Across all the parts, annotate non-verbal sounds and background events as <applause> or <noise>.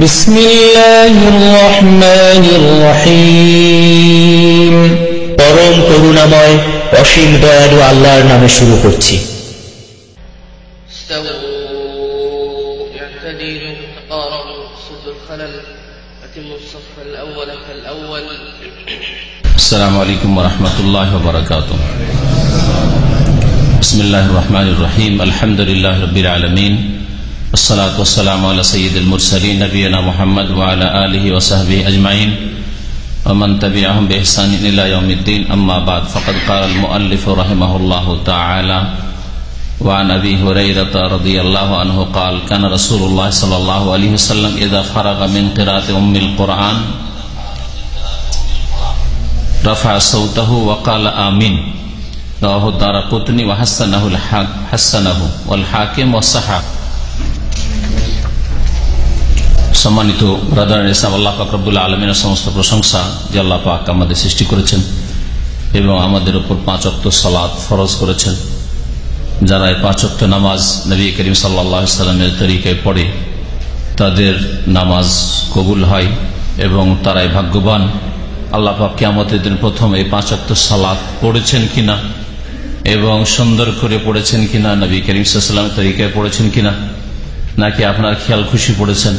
بسم الله الرحمن الرحيم পরম করুণাময় অসীম দয়ালু আল্লাহর নামে শুরু করছি استووا اعتدلوا تقاربوا سدوا الخلل أتموا الصف الأول فالأول السلام عليكم ورحمة الله وبركاته بسم الله الرحمن الرحيم الحمد لله رب العالمين والصلاة والسلام على سيد المرسلين نبينا محمد وعلى آله وصحبه أجمعين. ومن تبعهم بإحسان إلى يوم الدين، أما بعد، فقد قال المؤلف رحمه الله تعالى وعن أبي هريرة رضي الله عنه قال كان رسول الله صلى الله عليه وسلم إذا فرغ من قراءة أم القرآن، رفع صوته وقال آمين. رواه الدارقطني وحسنه الحاك حسنه، والحاكم والصحاح. সম্মানিত ব্রাদার ইসলাম আল্লাহ রব্বুল আলমিনের সমস্ত প্রশংসা যে আল্লাহ পাক আমাদের সৃষ্টি করেছেন এবং আমাদের উপর পাঁচ অক্ত সালাদ ফরজ করেছেন। যারা এই পাঁচ অক্ত নামাজ নবী করিম সাল্লাহ সাল্লামের তরিকায় পড়ে, তাদের নামাজ কবুল হয় এবং তারাই ভাগ্যবান। আল্লাহ পাক কেমতের দিন প্রথম এই পাঁচ অক্ত সালাদ পড়েছেন কিনা এবং সুন্দর করে পড়েছেন কিনা, নবী করিম সাল্লামের তরিকায় পড়েছেন কিনা, নাকি আপনার খেয়াল খুশি পড়েছেন?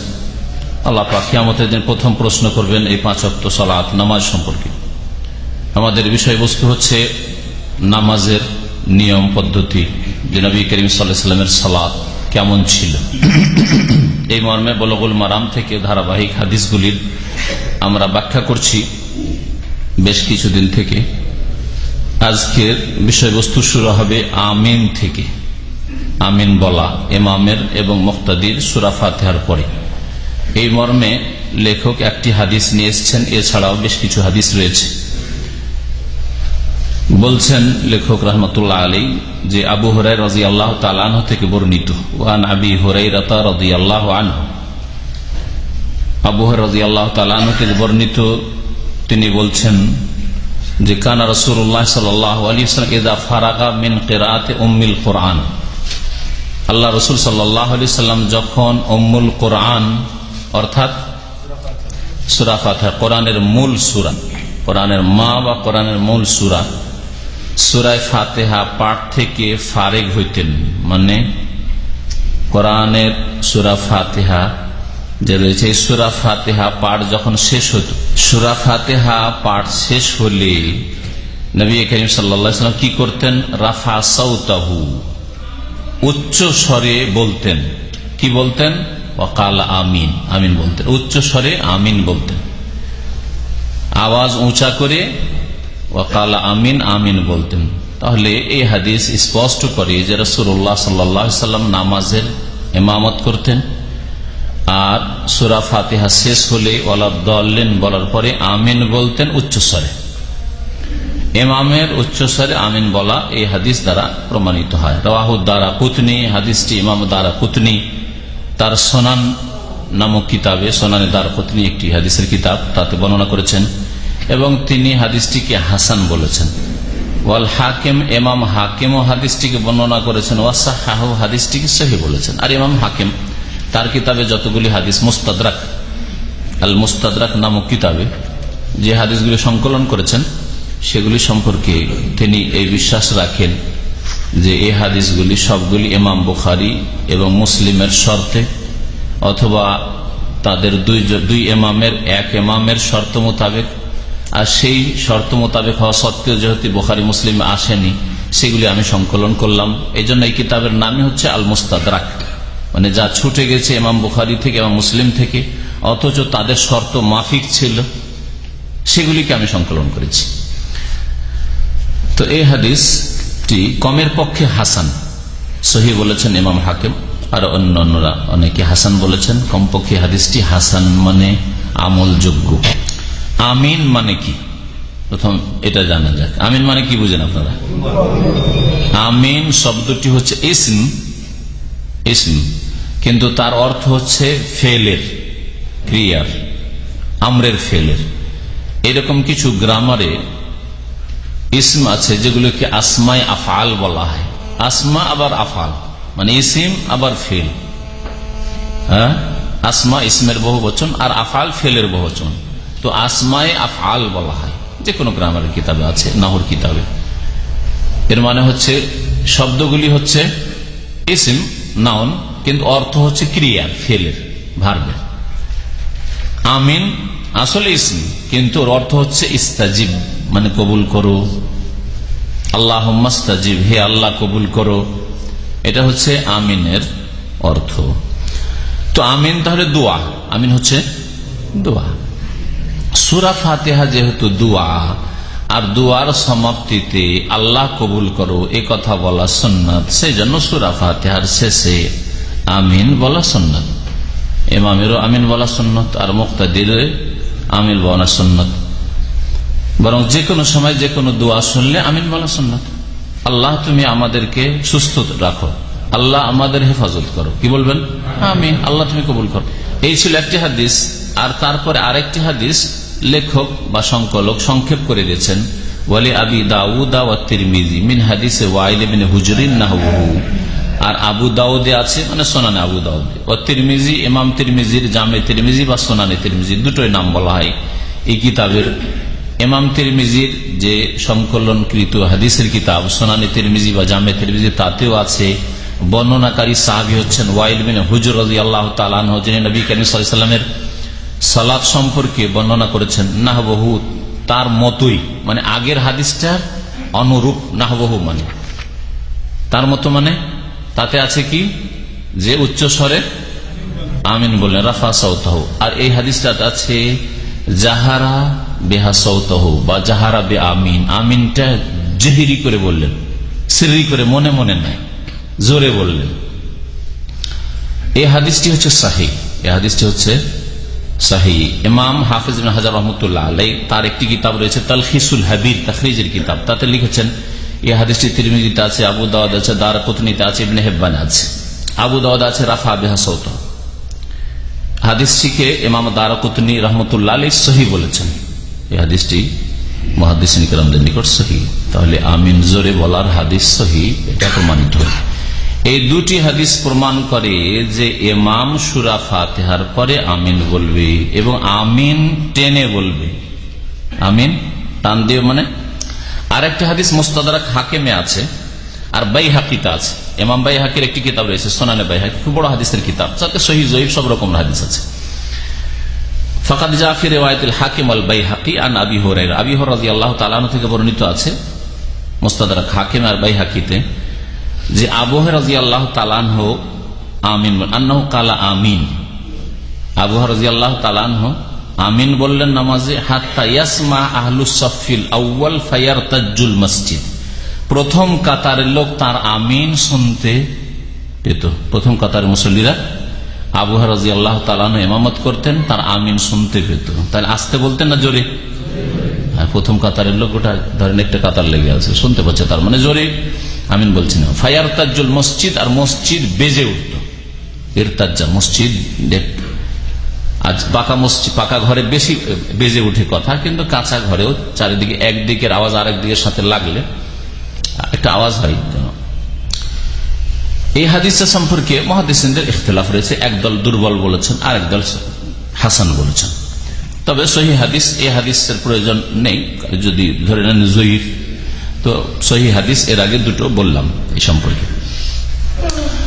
আল্লাহ কিয়ামতের দিন প্রথম প্রশ্ন করবেন এই পাঁচ অক্ত সালাত নামাজ সম্পর্কে। আমাদের বিষয়বস্তু হচ্ছে নামাজের নিয়ম পদ্ধতি। যে নবী করিম সাল্লামের সালাত কেমন ছিল? এই মর্মে বলগুল মারাম থেকে ধারাবাহিক হাদিসগুলির আমরা ব্যাখ্যা করছি বেশ কিছুদিন থেকে। আজকের বিষয়বস্তু শুরু হবে আমিন থেকে। আমিন বলা এমামের এবং মুক্তাদির সুরা ফাতেহার পরে। এই মর্মে লেখক একটি হাদিস নিয়ে এসছেন। এছাড়াও বেশ কিছু হাদিস রয়েছে। বলছেন লেখক রহমতুল্লাহ আলী যে আবু হরাই রাজি আল্লাহ তালাহ থেকে বর্ণিত। ওয়ান আবি হরাই রাতা রাজি আল্লাহ আনহ। আবু হর রাজি আল্লাহ তালাহ থেকে বর্ণিত, তিনি বলছেন যে, কানা রসুল্লাহ সাল্লাহ আলী ইদা ফারাকা মিন কেরাতে উম্মিল কোরআন। আল্লাহ রসুল সাল্লাহ আলি সাল্লাম যখন অম্মুল কোরআন অর্থাৎ সুরা ফাতে কোরআনের মূল সুরা। কোরআনের মা বা কোরআনের মূল সুরা। সুরায় ফাতেহা পাঠ থেকে ফারেক হইতেন। মানে কোরআনের সুরা ফাতেহা যে রয়েছে সুরা ফাতেহা পাঠ যখন শেষ হত সুরা ফাতেহা পাঠ শেষ হলে নবী করিম সাল্লা কি করতেন? রাফা সৌতাহু উচ্চ স্বরে বলতেন। কি বলতেন? ওকাল আমিন আমিন বলতেন। উচ্চ স্বরে আমিন বলতেন। আওয়াজ উঁচা করে ওকাল আমিন আমিন বলতেন। তাহলে এই হাদিস স্পষ্ট করে যে রসুল্লাহ সাল্লাম নামাজের এমামত করতেন। আর সুরা ফাতেহা শেষ হলে ওলাদ্দিন বলার পরে আমিন বলতেন উচ্চস্বরে এমামের উচ্চস্বরে আমিন বলা এই হাদিস দ্বারা প্রমাণিত হয়। রাহুদ দ্বারা কুতনি হাদিসটি ইমাম দ্বারা কুতনি তার সোনান নামক কিতাবে, সোনানে তার পত্নী একটি হাদিসের কিতাব তাতে বর্ণনা করেছেন এবং তিনি হাদিসটিকে হাসান বলেছেন। ওয়াল হাকিম এমাম হাকিম হাদিসটিকে বর্ণনা করেছেন ওয়াসাহ হাদিসটিকে সহি বলেছেন। আর ইমাম হাকিম, তার কিতাবে যতগুলি হাদিস মুস্তাদরাক, আল মুস্তাদরাক নামক কিতাবে, যে হাদিসগুলি সংকলন করেছেন, সেগুলি সম্পর্কে তিনি এই বিশ্বাস রাখেন। যে এই হাদিসগুলি সবগুলি ইমাম বুখারি এবং মুসলিমের শর্তে, অথবা তাদের দুই দুই এমামের এক এমামের শর্ত মোতাবেক, আর সেই শর্ত মোতাবেক হওয়া সত্ত্বেও যেহেতু বোখারি মুসলিম আসেনি, সেগুলি আমি সংকলন করলাম। এই জন্য এই কিতাবের নামই হচ্ছে আল মুস্তাদরাক মানে যা ছুটে গেছে এমাম বুখারি থেকে এবং মুসলিম থেকে, অথচ তাদের শর্ত মাফিক ছিল, সেগুলিকে আমি সংকলন করেছি। তো এই হাদিসটি কমের পক্ষে হাসান। সহি বলেছেন ইমাম হাকিম, আর অন্য অন্যরা অনেকে হাসান বলেছেন। কমপক্ষে হাদিসটি হাসান মানে আমলযোগ্য আমিন মানে কি? প্রথম এটা জানা যাক। আমিন মানে কি বুঝেন আপনারা? আমিন শব্দটি হচ্ছে ইসম ইসম। কিন্তু তার অর্থ হচ্ছে ফেলের, ক্রিয়ার, আমরের ফেলের। এরকম কিছু গ্রামারে ইসম আছে যেগুলোকে আসমায় আফাল বলা হয়। আসমা আবার আফাল মানে ইসিম আবার ফেল। হ্যাঁ? আসমা ইসমের বহু বচন আর আফাল ফেলের বহু বচন তো আসমায় আফআল বলা হয়। যে কোনো গ্রামের কিতাবে আছে, নাহর কিতাবে। এর মানে হচ্ছে, শব্দগুলি হচ্ছে ইসিম, নাউন, কিন্তু অর্থ হচ্ছে ক্রিয়া, ফেলের, ভার্বের। আমিন আসলে ইসম, কিন্তু অর্থ হচ্ছে ইস্তাজিব। মানে কবুল করো। আল্লাহ মাস্তাজিব হে আল্লাহ কবুল করো। এটা হচ্ছে আমিনের অর্থ। তো আমিন তাহলে দোয়া। আমিন হচ্ছে দোয়া। সুরা ফাতেহা যেহেতু দোয়া, আর দুয়ার সমাপ্তিতে আল্লাহ কবুল করো, এ কথা বলা সন্ন্যত সেই জন্য সুরা ফাতেহার শেষে আমিন বলা সন্ন্যত এমামেরও আমিন বলা সন্ন্যত আর মুক্তাদির আমিন বলা সন্ন্যত বরং যে কোনো সময় যে কোনো দোয়া শুনলে আমিন বলা সন্ন্যত আল্লাহ, তুমি আমাদেরকে সুস্থ রাখো। আল্লাহ আমাদের হেফাজত করো। কি বলবেন? আমিন। আল্লাহ, তুমি কবুল করো। এই ছিল একটি হাদিস। আর তারপরে আরেকটি হাদিস লেখক বা সংকলক সংক্ষেপ করে দিয়েছেন। ওয়ালি আবি দাউদা ওয়া তিরমিজি মিন হাদিসে ওয়াইল বিন হুজরিন নাহু আর আবু দাউদে আছে মানে সোনানে আবু দাউদে। ও তিরমিজি, ইমাম তিরমিজির জামে তিরমিজি বা সোনানে তিরমিজি, দুটোই নাম বলা হয়। এই কিতাবের ইমাম তিরমিজির যে সংকলনকৃত হাদিসের কিতাব, সোনানি তিরমিজি বা জামে তিরমিজি, তাতেও আছে। বর্ণনাকারী সাহাবি হচ্ছেন ওয়াইল বিন হুজুর রাজি আল্লাহ তালান যিনি নবী করিম সাল্লামের সালাদ সম্পর্কে বর্ণনা করেছেন নাহবহু তার মতোই মানে আগের হাদিসটার অনুরূপ নাহবহু মানে। তার মতো মানে? তাতে আছে কি? যে উচ্চ স্বরে আমিন বললেন, রাফা সৌতাহ আর এই হাদিসটা আছে জাহারা বেহা সৌতাহ, বা জাহারা বে আমিন। আমিনটা জেহিরি করে বললেন, সিরি করে মনে মনে নাই জোরে বললেন। এই হাদিসটি হচ্ছে হাদিসটি হচ্ছে ইমাম হাফিজ হাজার রহমতুল্লাহ আলাই তার একটি কিতাব রয়েছে, তালখিসুল হাবির, তাখরিজের কিতাব। তাতে লিখেছেন, এই হাদিসটি তিরমিজিতে আছে, আবু দাওয়াদ আছে দার কুতনিতে আছে, ইবনে হেব্বান আছে। আবু দাওয়াদ আছে, রাফা বেহা সৌত। হাদিসটিকে ইমাম দার কুতনি রহমতুল্লাহ আলী সহি বলেছেন। এই হাদিসটি মহাদিসিন কেরামদের নিকট সহি। তাহলে আমিন জোরে বলার হাদিস সহি, এটা প্রমাণিত। এই দুটি হাদিস প্রমাণ করে যে এমাম সুরা ফাতেহার পরে আমিন বলবে এবং আমিন টেনে বলবে। আমিন টান দিয়ে মানে। আরেকটি হাদিস মোস্তাদারাক হাকেমে আছে, আর বাই হাকিতে আছে। এমাম বাই হাকির একটি কিতাব রয়েছে, সোনানে বাই হাকি খুব বড় হাদিসের কিতাব। যাতে সহি, জয়ীব সব রকম হাদিস আছে। ফকাত জাফির ওয়ায়তুল হাকিম আল বাই হাকি আন আবি হরাই আবি হর রাজি আল্লাহ তালানো থেকে বর্ণিত আছে মোস্তাদারাক হাকিম আর বাই হাকিতে যে আবহ রাজি আল্লাহ তালানহ আমিন আন্নাহ কালা আমিন। আবহ রাজি আল্লাহ তালানহ আমিন বললেন নামাজে, হাত্তা ইয়াসমা আহলু সফিল আউ্বাল ফায়ার তাজ্জুল মসজিদ। প্রথম কাতারের লোক তার আমিন শুনতে পেত। প্রথম কাতারের মুসল্লিরা আবু রাজি আল্লাহ তালানো এমামত করতেন, তার আমিন শুনতে পেত। তাহলে আসতে বলতেন না জোরে প্রথম কাতারের লোক ওটা, ধরেন একটা কাতার লেগে আছে, শুনতে পাচ্ছে তার মানে জোরে আমিন বলছি না। ফায়ার তাজ্জুল মসজিদ আর মসজিদ বেজে উঠত। এর তাজ্জা মসজিদ আজ পাকা মসজিদ, পাকা ঘরে বেশি বেজে উঠে কথা, কিন্তু কাঁচা ঘরেও চারিদিকে, একদিকের আওয়াজ আরেক দিকের সাথে লাগলে একটা আওয়াজ হয়। এই হাদিসটা সম্পর্কে মহাদিসের ইখতলাফ রয়েছে। একদল দুর্বল বলেছেন আর একদল হাসান বলেছেন। তবে সহি হাদিস এই হাদিসের প্রয়োজন নেই। যদি ধরে নেন জয়ীর তো সহি হাদিস এর আগে দুটো বললাম এই সম্পর্কে।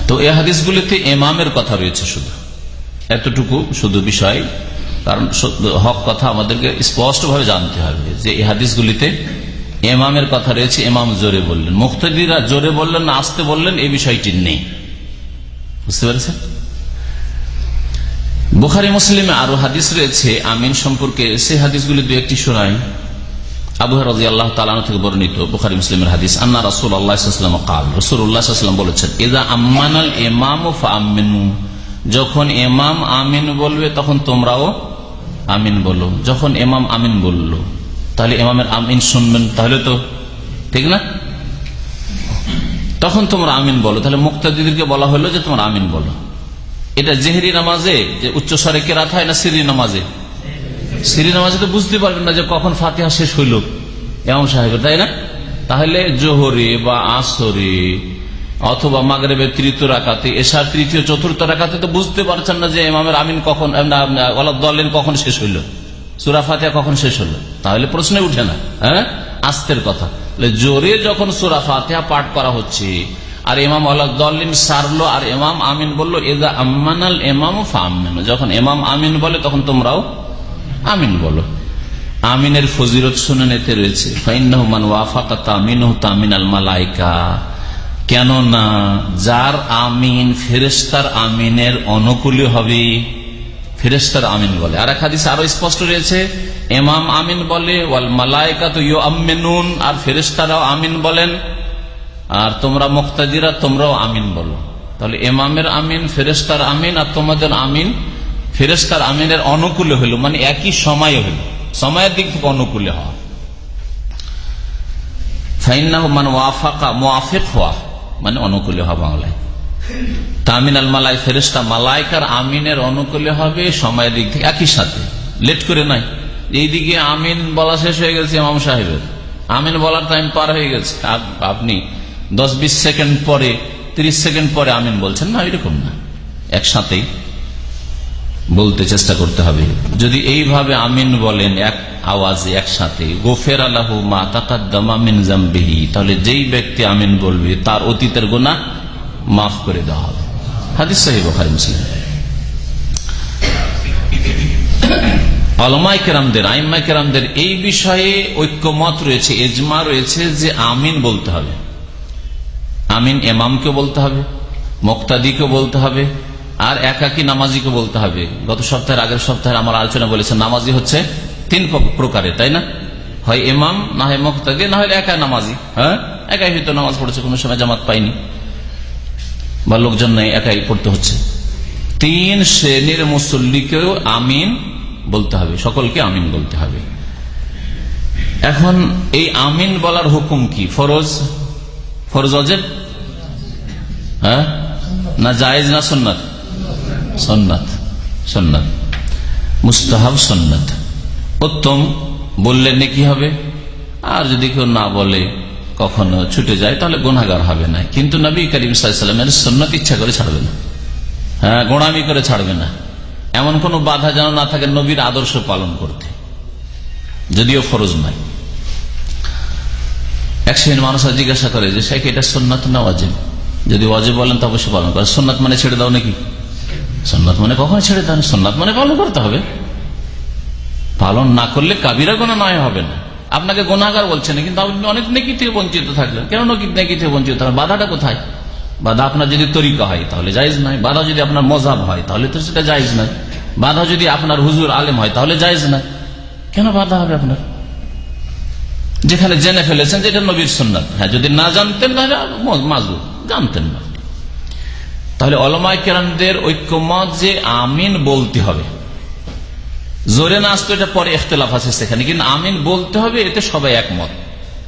তো এই হাদিসগুলিতে এমামের কথা রয়েছে শুধু। এতটুকু শুধু বিষয়, কারণ হক কথা আমাদেরকে স্পষ্টভাবে জানতে হবে যে এই হাদিসগুলিতে এমামের কথা রয়েছে এমাম জোরে বললেন। মুক্তদিরা জোরে বললেন না, আসতে বললেন, এই বিষয়টি নেই। বুঝতে পেরেছেন? বুখারি, মুসলিমে আরও হাদিস রয়েছে, আমিন সম্পর্কে সে হাদিসগুলি দু একটি শোনাই। আবু রাজি আল্লাহ থেকে বর্ণিত বুখারি, মুসলিমের হাদিস, আন্না রাসুল আল্লাহাম কাল রসুল উল্লাহাম বলেছেন এজা আম্মানাল এমাম আমিনু যখন এমাম আমিন বলবে, তখন তোমরাও আমিন বলো। যখন এমাম আমিন বলল। তাহলে এমামের আমিন শুনবেন, তাহলে তো ঠিক না? তখন তোমরা আমিন বলো, তাহলে মুক্তাদিদেরকে বলা হলো যে তোমরা আমিন বলো। এটা জেহরি নামাজে, যে উচ্চ উচ্চস্বরে কেরাত হয় না সিরি নামাজে? সিরি নামাজে তো বুঝতে পারবেন না যে কখন ফাতিহা শেষ হইল এমন সাহেব তাই না? তাহলে জোহরে বা আসরে অথবা মাগরেবের তৃতীয় রাখাতে এসার তৃতীয় চতুর্থ রাখাতে তো বুঝতে পারছেন না যে ইমামের আমিন কখন দলেন কখন শেষ হইল। সুরা কখন শেষ হলো? তাহলে প্রশ্নে উঠে না হ্যাঁ? আস্তের কথা। জোরে যখন সুরা ফাতিয়া পাঠ করা হচ্ছে, আর ইমাম আল্লাহদ্দিন সারলো, আর এমাম আমিন বলল এদা আম্মানাল এমাম ফামিন যখন ইমাম আমিন বলে, তখন তোমরাও আমিন বলো। আমিনের ফজিরত শুনে নিতে রয়েছে কেননা, যার আমিন ফেরেস্তার আমিনের অনুকূলী হবে। ফেরেস্তার আমিন বলে। আর এক হাদিস আরও স্পষ্ট রয়েছে এমাম আমিন বলে, ওয়াল মালাইকা তো ইউ আমিনুন আর ফেরেস্তারাও আমিন বলেন, আর তোমরা মুক্তাদিরা তোমরাও আমিন বলো। তাহলে এমামের আমিন ফেরেস্তার আমিন, আর তোমাদের আমিন ফেরেস্তার আমিনের অনুকূলে হইল মানে একই সময় হইল সময়ের দিক থেকে অনুকূলে হওয়া। ফাইন্না মানে ওয়াফাকা মোয়াফেক হওয়া মানে অনুকূলে হওয়া বাংলায়। তামিন আল মালাই ফেরেস্তা মালাইকার আমিনের অনুকূলে হবে, সময়ের দিক থেকে একই সাথে। লেট করে নাই। এইদিকে আমিন বলা শেষ হয়ে গেছে ইমাম সাহেবের। আমিন বলার টাইম পার হয়ে গেছে। আপনি দশ বিশ সেকেন্ড পরে, তিরিশ সেকেন্ড পরে আমিন বলছেন, না, এরকম না। একসাথেই বলতে চেষ্টা করতে হবে। যদি এইভাবে আমিন বলেন, এক আওয়াজে একসাথে, গোফের আল্লাহ মা তাকাদ্দামিন জাম্বিহি তাহলে যেই ব্যক্তি আমিন বলবে, তার অতীতের গোনা মাফ করে দেওয়া হবে হাদিস সাহেব মুসলিম। এই বিষয়ে ঐক্যমত রয়েছে, এজমা রয়েছে যে আমিন বলতে হবে। আমিন এমামকে বলতে হবে, মোক্তাদিকে বলতে হবে, আর একাকি নামাজিকে বলতে হবে। গত সপ্তাহের আগের সপ্তাহে আমার আলোচনা বলেছে নামাজি হচ্ছে তিন প্রকারে তাই না? হয় এমাম না হয় মোক্তাদি, না হয় একা নামাজি হ্যাঁ? একাই হয়তো নামাজ পড়েছে, কোনো সময় জামাত পাইনি বা লোকজন নেই, একাই পড়তে হচ্ছে। তিন শ্রেণির মুসল্লিকেও আমিন বলতে হবে, সকলকে আমিন বলতে হবে। এখন এই আমিন বলার হুকুম কি? ফরজ? ফরজ অজেব হ্যাঁ? না জায়েজ না সন্ন্যত সন্ন্যত সন্ন্যত মুস্তাহাব সন্ন্যত উত্তম, বললে নাকি হবে? আর যদি কেউ না বলে কখনো ছুটে যায়, তাহলে গুণাগার হবে না। কিন্তু নবী করিম সাল্লামের সন্ন্যত ইচ্ছা করে ছাড়বে না। হ্যাঁ গোড়ামি করে ছাড়বে না। এমন কোন বাধা যেন না থাকে নবীর আদর্শ পালন করতে। যদিও ফরজ নাই এক শ্রেণির মানুষ জিজ্ঞাসা করে যে শেখ এটা সন্ন্যত না অজেব যদি অজেব বলেন, তো অবশ্যই পালন করে সন্ন্যত মানে ছেড়ে দাও নাকি? সন্ন্যত মানে কখন ছেড়ে দেন। সন্ন্যত মানে পালন করতে হবে। পালন না করলে কাবিরা কোনো নয়, হবে না। আপনাকে গোনাগার বলছেন কিন্তু আপনি অনেক নেকি থেকে বঞ্চিত থাকলেন। কেন নেকি থেকে বঞ্চিত থাকলেন? বাধাটা কোথায়? বাধা আপনার যদি তরিকা হয়, তাহলে জায়জ নাই বাধা যদি আপনার মজাব হয়, তাহলে তো সেটা জায়জ নাই বাধা যদি আপনার হুজুর আলেম হয়, তাহলে জায়জ নাই কেন বাধা হবে আপনার? যেখানে জেনে ফেলেছেন যে এটা নবীর সন্ন্যত হ্যাঁ যদি না জানতেন, তাহলে মাজু জানতেন না। তাহলে অলমায় কেরামদের ঐক্যমত যে আমিন বলতে হবে। জোরে না আসতো এটা পরে এখতলাফ আছে সেখানে, কিন্তু আমিন বলতে হবে, এতে সবাই একমত।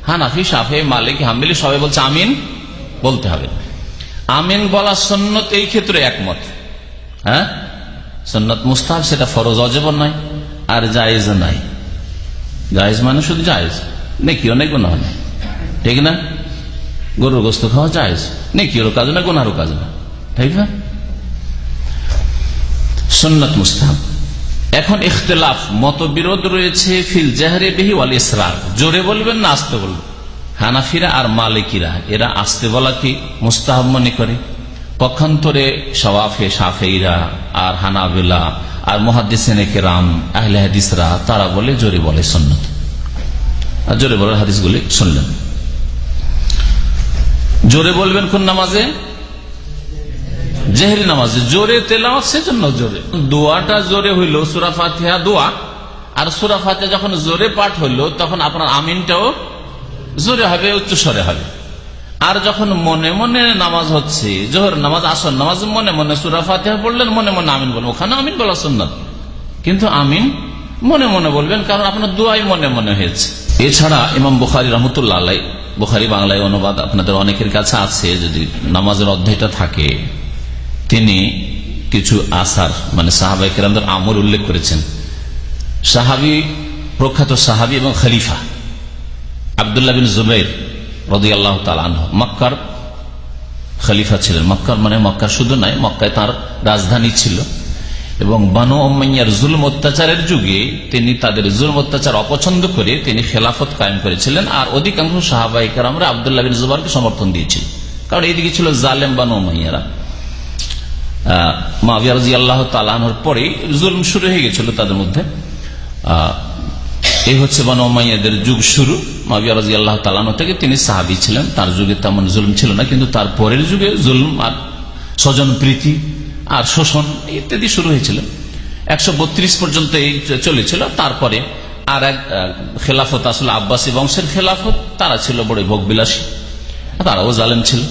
হানাফি সাফে মালিক হামিলি সবাই বলছে আমিন বলতে হবে। আমিন বলা সন্ন্যত এই ক্ষেত্রে একমত। হ্যাঁ? সন্ন্যত মুস্তাহ সেটা ফরজ, অজেব নাই আর জায়েজ নাই। জায়েজ মানে শুধু জায়েজ নেকি অনেক গুণা হয় ঠিক না? গরুর গোস্ত খাওয়া জায়েজ নেকিরও কাজ না গুনারও কাজ না। ঠিক না? সন্ন্যত মুস্তাহ এখন ইখতলাফ, মতবিরোধ রয়েছে ফিল জাহারে বেহি ওয়াল ইসরার। জোরে বলবেন না, আসতে বলবেন। হানাফিরা আর মালিকিরা, এরা আসতে বলা কি মুস্তাহাব মনে করে? পক্ষান্তরে সওয়াফে সাফেইরা আর হানাবিলা আর মহাদিসেনে কেরাম, আহলে হাদিসরা, তারা বলে, জোরে বলে সন্ন্যত জোরে বলার হাদিসগুলি শুনলেন। জোরে বলবেন কোন নামাজে? জেহরি নামাজে জোরে তেলাওয়াত, সেজন্য জোরে। দোয়াটা জোরে হইল সুরা ফাতিহা দোয়া। আর সুরা ফাতিহা যখন জোরে পাঠ হইল, তখন আপনার আমিনটাও জোরে হবে, উচ্চস্বরে হবে। আর যখন মনে মনে নামাজ হচ্ছে, জোহর নামাজ আসন নামাজ, মনে মনে সুরা ফাতিহা পড়লেন, মনে মনে আমিন বলবেন। ওখানে আমিন বলা সুন্নত। কিন্তু আমিন মনে মনে বলবেন, কারণ আপনার দোয়াই মনে মনে হয়েছে। এছাড়া ইমাম বুখারি রহমতুল্লাহ বুখারি বাংলায় অনুবাদ আপনাদের অনেকের কাছে আছে, যদি নামাজের অধ্যায়টা থাকে। তিনি কিছু আসার মানে সাহাবাই কেরামদের আমল উল্লেখ করেছেন। সাহাবি, প্রখ্যাত সাহাবি এবং খলিফা আবদুল্লাহ বিন জুবাইর রদি আল্লাহ মক্কার খলিফা ছিলেন। মক্কার মানে মক্কা শুধু নয়, মক্কায় তার রাজধানী ছিল। এবং বানু অম্মাইয়ার জুলম অত্যাচারের যুগে তিনি তাদের জুলম অত্যাচার অপছন্দ করে তিনি খেলাফত কায়েম করেছিলেন আর অধিকাংশ সাহাবাহিকার আমরা আবদুল্লাহ বিন জুবারকে সমর্থন দিয়েছিল। কারণ এইদিকে ছিল জালেম বানু অম্মাইয়ারা মাভিয়ারজি আল্লাহ তালানোর পরে জুলম শুরু হয়ে গেছিল তাদের মধ্যে। এই হচ্ছে বানমাইয়াদের যুগ শুরু। মাভিয়ারজি আল্লাহ তালানো থেকে তিনি সাহাবি ছিলেন। তার যুগে তেমন জুলম ছিল না, কিন্তু তার পরের যুগে জুলম আর স্বজন প্রীতি আর শোষণ ইত্যাদি শুরু হয়েছিল। একশো বত্রিশ পর্যন্ত এই চলেছিল। তারপরে আর এক খেলাফত আসলে আব্বাসী বংশের খেলাফত। তারা ছিল বড় ভোগবিলাসী। তারাও জালেম ছিল।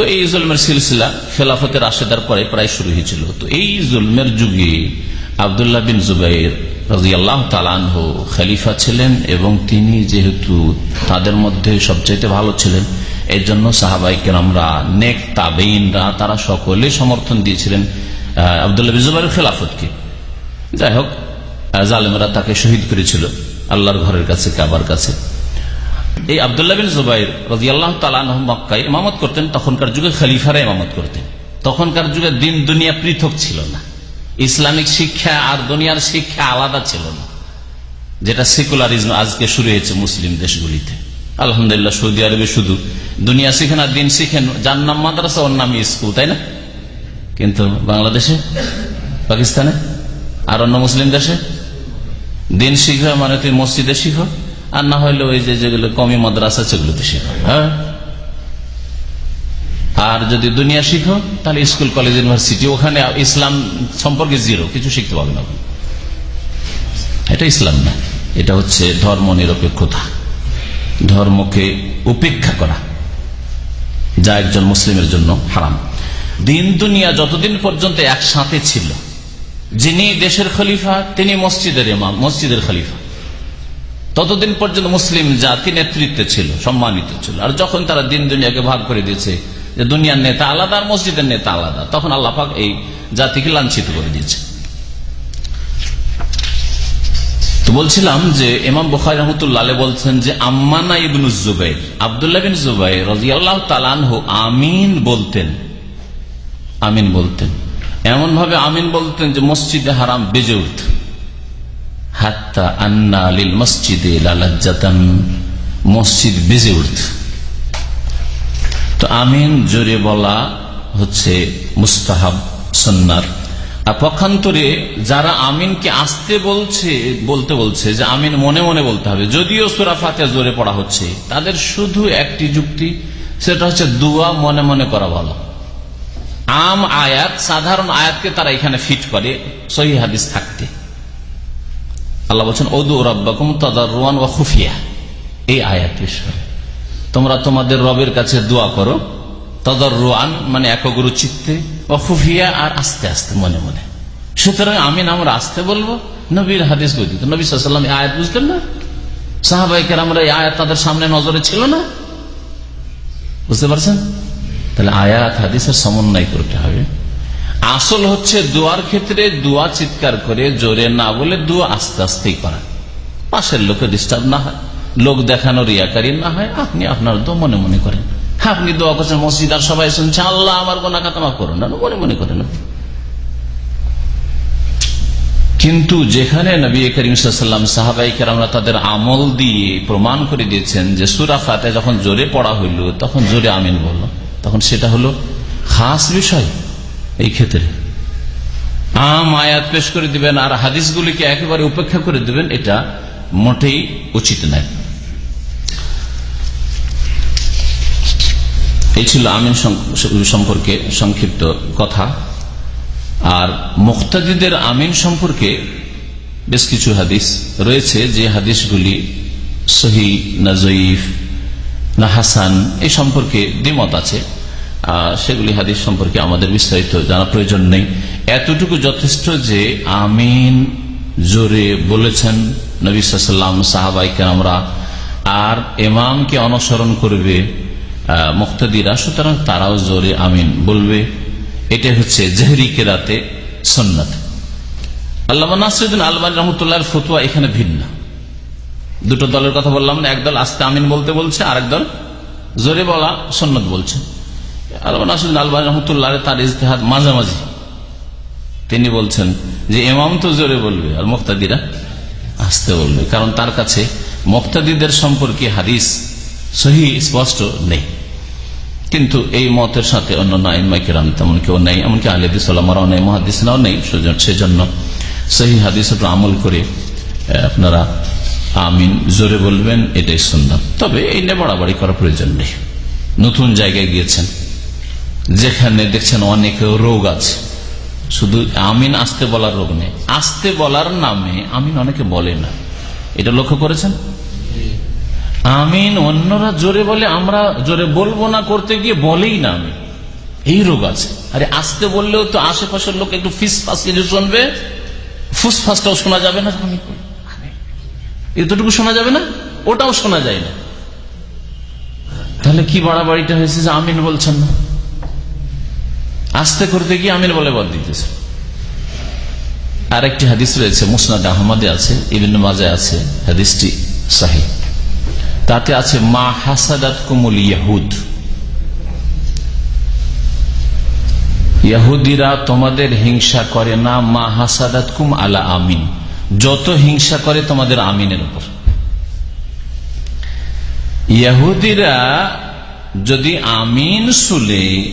তো এই জুলমের সিলসিলা খেলাফতের আশেদার পরে প্রায় শুরু হয়েছিল। তো এই জুলমের যুগে আবদুল্লাহ বিন জুবাইর খালিফা ছিলেন এবং তিনি যেহেতু তাদের মধ্যে সবচাইতে ভালো ছিলেন এর জন্য তারা সকলে সমর্থন দিয়েছিলেন খেলাফতকে। যাই হোক জালেমরা তাকে শহীদ করেছিল আল্লাহর ঘরের কাছে, কাবার কাছে। এই আবদুল্লাহ বিন জুবাইর রাজি আল্লাহ তালাহ মক্কায় ইমামত করতেন, তখনকার যুগে খালিফারা ইমামত করতেন। তখনকার যুগে দিন দুনিয়া পৃথক ছিল না। ইসলামিক শিক্ষা আর দুনিয়ার শিক্ষা আলাদা ছিল না। যেটা সেকুলারিজম আজকে শুরু হয়েছে মুসলিম দেশগুলিতে। আলহামদুলিল্লাহ, সৌদি আরবে শুধু দুনিয়া শিখেন আর দিন শিখেন যার নাম মাদ্রাসা, ওর নামই স্কুল, তাই না? কিন্তু বাংলাদেশে? পাকিস্তানে? আর অন্য মুসলিম দেশে? দিন শিখবে মানে তুই মসজিদে শিখো। আর না হইলে ওই যে যেগুলো কমি মাদ্রাসা, সেগুলোতে শিখো হ্যাঁ? আর যদি দুনিয়া শিখো, তাহলে স্কুল, কলেজ, ইউনিভার্সিটি, ওখানে ইসলাম সম্পর্কে জিরো, কিছু শিখতে পারবে না এটা ইসলাম না, এটা হচ্ছে ধর্ম নিরপেক্ষতা। ধর্মকে উপেক্ষা করা, যা একজন মুসলিমের জন্য হারাম। দিন, দুনিয়া যতদিন পর্যন্ত একসাথে ছিল, যিনি দেশের খলিফা, তিনি মসজিদের মসজিদের খলিফা। ততদিন পর্যন্ত মুসলিম জাতি নেতৃত্বে ছিল, সম্মানিত ছিল। আর যখন তারা দিন দুনিয়াকে ভাগ করে দিয়েছে, যে দুনিয়ার নেতা আলাদা আর মসজিদের নেতা আলাদা, তখন আল্লাহাক এই জাতিকে লাঞ্ছিত করে দিয়েছে। বলছিলাম যে ইমাম বুখারি রহমতুল্লাহ বলছেন যে আম্মানা ইবনু জুবাইর, আবদুল্লাহ বিন জুবাইর রাজিয়াল্লাহ তালানহু আমিন বলতেন। আমিন বলতেন। এমন ভাবে আমিন বলতেন যে মসজিদে হারাম বেজে উঠত। হাত্তা আন্না আলিল মসজিদে লালাজাতান মসজিদ বেজে উঠত। তো আমিন, জোরে বলা হচ্ছে মুস্তাহাব সন্ন্যার। পক্ষান্তরে যারা আমিনকে আসতে বলছে, বলতে বলছে যে আমিন মনে মনে বলতে হবে, যদিও সুরাফাতে জোরে পড়া হচ্ছে, তাদের শুধু একটি যুক্তি, সেটা হচ্ছে দুয়া মনে মনে করা ভালো। আম আয়াত, সাধারণ আয়াতকে তারা এখানে ফিট করে, সহি হাদিস থাকতে। আল্লাহ বলছেন ওদু রব্বাকুম তদারুয়ান ও খুফিয়া। এই আয়াত তোমরা তোমাদের রবের কাছে দোয়া করো তদর রোয়ান মানে একগুরু চিত্তে ও খুফিয়া আর আস্তে আস্তে, মনে মনে। সুতরাং আমি আমরা আসতে বলব, নবীর হাদিস গদিত নবী সাল্লাম আয়াত বুঝলেন না? সাহাবাইকার আমরা এই আয়াত তাদের সামনে নজরে ছিল না? বুঝতে পারছেন? তাহলে আয়াত, হাদিসের সমন্বয় করতে হবে। আসল হচ্ছে দোয়ার ক্ষেত্রে দোয়া চিৎকার করে জোরে না বলে দোয়া আস্তে আস্তেই করা পাশের লোকে ডিস্টার্ব না হয়। লোক দেখানো রিয়াকারী না হয়। আপনি আপনার দো মনে মনে করেন। আপনি দোয়া করছেন, মসজিদ আর সবাই শুনছে আল্লাহ আমার গোনা কাতামা করুন। না মনে মনে করেন কিন্তু যেখানে নবী করিম সাল্লাম সাহাবাইকার আমরা তাদের আমল দিয়ে প্রমাণ করে দিয়েছেন যে সুরা ফাতে যখন জোরে পড়া হইল, তখন জোরে আমিন বলল। তখন সেটা হলো খাস বিষয়। এই ক্ষেত্রে। আম আয়াত পেশ করে দিবেন আর হাদিসগুলিকে একেবারে উপেক্ষা করে দিবেন, এটা মোটেই উচিত নয়। এই ছিল আমিন সম্পর্কে সংক্ষিপ্ত কথা। আর মুক্তাদিদের আমিন সম্পর্কে বেশ কিছু হাদিস রয়েছে, যে হাদিসগুলি সহি না জয়ীফ না হাসান এই সম্পর্কে দ্বিমত আছে। সেগুলি হাদিস সম্পর্কে আমাদের বিস্তারিত জানা প্রয়োজন নেই। এতটুকু যথেষ্ট যে আমিন জোরে বলেছেন নবী সাল্লাম সাহাবাইকে আমরা আর এমামকে অনুসরণ করবে মুক্তাদিরা, সুতরাং তারাও জোরে আমিন বলবে। এটা হচ্ছে জেহরি কেরাতে সন্ন্যত আল্লাহ নাসরুদ্দিন আলমান রহমতুল্লাহ ফতুয়া এখানে ভিন্ন। দুটো দলের কথা বললাম না একদল আস্তে আমিন বলতে বলছে আর দল জোরে বলা সন্ন্যত বলছে। আলবানী রহমতুল্লাহ তার ইজতেহাদ মাঝামাঝি। তিনি বলছেন যে এমাম তো জোরে বলবে আর মুক্তাদিরা আসতে বলবে, কারণ তার কাছে মুক্তাদিদের সম্পর্কে হাদিস সহি স্পষ্ট নেই। কিন্তু এই মতের সাথে অন্য নাইমাইকেরাম তেমন কেউ নেই, এমনকি আলহাদিসাল্লামারাও নেই মহাদিসরাও নেই সেজন্য সহি হাদিস আমল করে আপনারা আমিন জোরে বলবেন, এটাই শুনলাম তবে এই নিয়ে বাড়াবাড়ি করার প্রয়োজন নেই। নতুন জায়গায় গিয়েছেন। যেখানে দেখছেন অনেক রোগ আছে। শুধু আমিন আসতে বলার রোগ নেই। আসতে বলার নামে আমিন অনেকে বলে না। এটা লক্ষ্য করেছেন? আমিন অন্যরা জোরে বলে, আমরা জোরে বলব না, করতে গিয়ে বলেই না আমি এই রোগ আছে। আরে আসতে বললেও তো আশেপাশের লোক একটু ফিস ফাস শুনবে ফুস ফাসটাও শোনা যাবে না আমি এতটুকু শোনা যাবে না? ওটাও শোনা যায় না। তাহলে কি বাড়াবাড়িটা হয়েছে যে আমিন বলছেন না? আস্তে করতে গিয়ে আমিন বলে বল দিতেছে। আর একটি হাদিস রয়েছে, মুসনাদ আহমদে আছে, ইবিন মাজায় আছে, হাদিসটি সাহি। তাতে আছে, মা হাসাদাত কুমুল ইয়াহুদ। ইয়াহুদিরা তোমাদের হিংসা করে না, মা হাসাদাত কুম আলা আমিন। যত হিংসা করে তোমাদের আমিনের উপর। ইয়াহুদিরা যদি আমিন শুলে